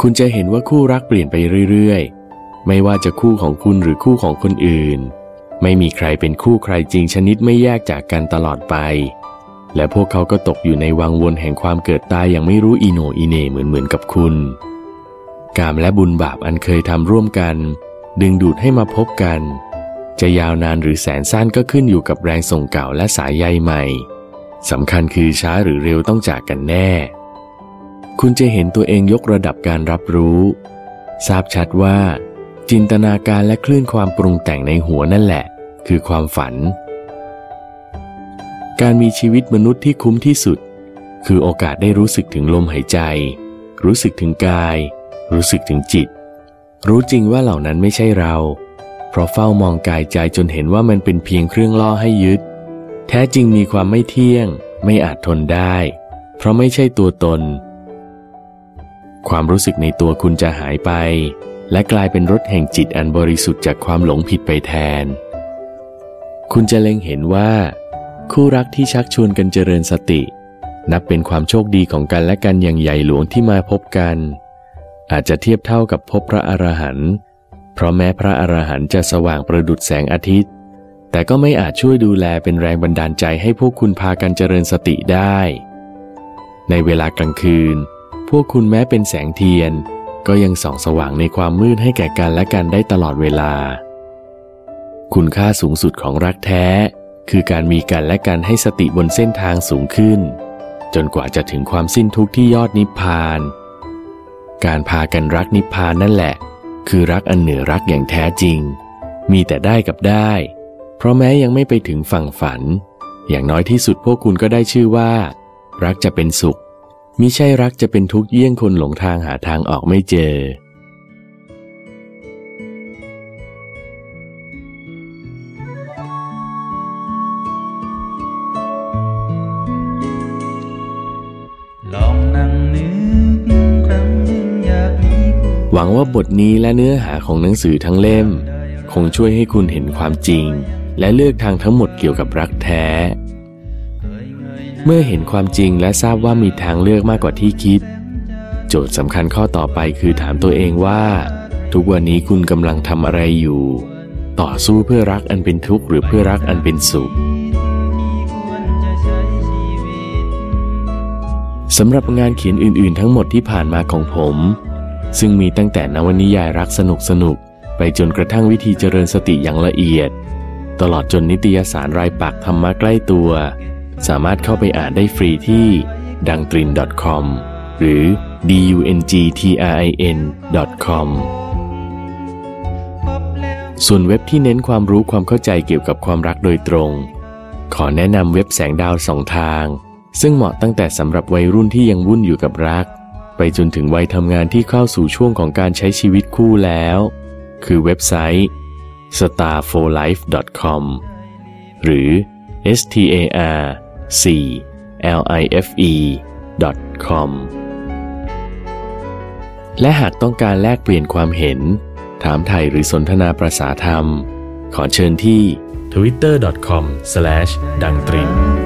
Speaker 1: คุณจะเห็นว่าคู่รักเปลี่ยนไปเรื่อยๆ ไม่ว่าจะคู่ของคุณหรือคู่ของคนอื่น ไม่มีใครเป็นคู่ใครจริงชนิดไม่แยกจากกันตลอดไป และพวกเขาก็ตกอยู่ในวังวนแห่งความเกิดตายอย่างไม่รู้อีโนอีเนเหมือนเหมือนกับคุณ กามและบุญบาปอันเคยทำร่วมกัน ดึงดูดให้มาพบกัน จะยาวนานหรือแสนสั้นก็ขึ้นอยู่กับแรงส่งเก่าและสายใยใหม่สำคัญคือช้าหรือเร็วต้องจากกันแน่ คุณจะเห็นตัวเองยกระดับการรับรู้ ทราบชัดว่า จินตนาการและคลื่นความปรุงแต่งในหัวนั่นแหละ คือความฝัน การมีชีวิตมนุษย์ที่คุ้มที่สุด คือโอกาสได้รู้สึกถึงลมหายใจ รู้สึกถึงกาย รู้สึกถึงจิต รู้จริงว่าเหล่านั้นไม่ใช่เรา เพราะเฝ้ามองกายใจจนเห็นว่ามันเป็นเพียงเครื่องล่อให้ยึด แท้จริงมีความไม่เที่ยง ไม่อาจทนได้ เพราะไม่ใช่ตัวตน ความรู้สึกในตัวคุณจะหายไป และกลายเป็นรถแห่งจิตอันบริสุทธิ์จากความหลงผิดไปแทน คุณจะเล็งเห็นว่า คู่รักที่ชักชวนกันเจริญสติ นับเป็นความโชคดีของกันและกันอย่างใหญ่หลวงที่มาพบกัน อาจจะเทียบเท่ากับพบพระอรหันต์ เพราะแม้พระอรหันต์จะสว่างประดุดแสงอาทิตย์ แต่ก็ไม่อาจช่วยดูแลเป็นแรงบันดาลใจให้พวกคุณพากันเจริญสติได้ ในเวลากลางคืน พวกคุณแม้เป็นแสงเทียน ก็ยังส่องสว่างในความมืดให้แก่กันและกันได้ตลอดเวลา คุณค่าสูงสุดของรักแท้ คือการมีกันและกันให้สติบนเส้นทางสูงขึ้น จนกว่าจะถึงความสิ้นทุกข์ที่ยอดนิพพาน การพากันรักนิพพานนั่นแหละ คือรักอันเหนือรักอย่างแท้จริง มีแต่ได้กับได้ เพราะแม้ยังไม่ไปถึงฝั่งฝัน อย่างน้อยที่สุดพวกคุณก็ได้ชื่อว่า รักจะเป็นสุขมิใช่รักจะเป็นทุกข์เยี่ยงคนหลงทางหาทางออกไม่เจอ วังว่าบทนี้และเนื้อหาของหนังสือทั้งเล่ม คงช่วยให้คุณเห็นความจริง และเลือกทางทั้งหมดเกี่ยวกับรักแท้ เมื่อเห็นความจริงและทราบว่ามีทางเลือกมากกว่าที่คิด โจทย์สำคัญข้อต่อไปคือถามตัวเองว่า ทุกวันนี้คุณกำลังทำอะไรอยู่ ต่อสู้เพื่อรักอันเป็นทุกข์หรือเพื่อรักอันเป็นสุขสำหรับงานเขียนอื่น ๆ ทั้งหมดที่ผ่านมาของผม ซึ่งมีตั้งแต่นวนิยายรักสนุกสนุกไปจนกระทั่งวิธีเจริญสติอย่างละเอียด ตลอดจนนิตยสารรายปักธรรมะใกล้ตัว สามารถเข้าไปอ่านได้ฟรีที่ดังตริน .com หรือ dungtrin.com ส่วนเว็บที่เน้นความรู้ความเข้าใจเกี่ยวกับความรักโดยตรง ขอแนะนำเว็บแสงดาวสองทาง ซึ่งเหมาะตั้งแต่สำหรับวัยรุ่นที่ยังวุ่นอยู่กับรัก ไปจนถึงวัยทำงานที่เข้าสู่ช่วงของการใช้ชีวิตคู่แล้ว คือเว็บไซต์ starforlife.com หรือ star 4 life com และหากต้องการแลกเปลี่ยนความเห็น ถามไทยหรือสนทนาประสาธรรม ขอเชิญที่ twitter.com/dangtrin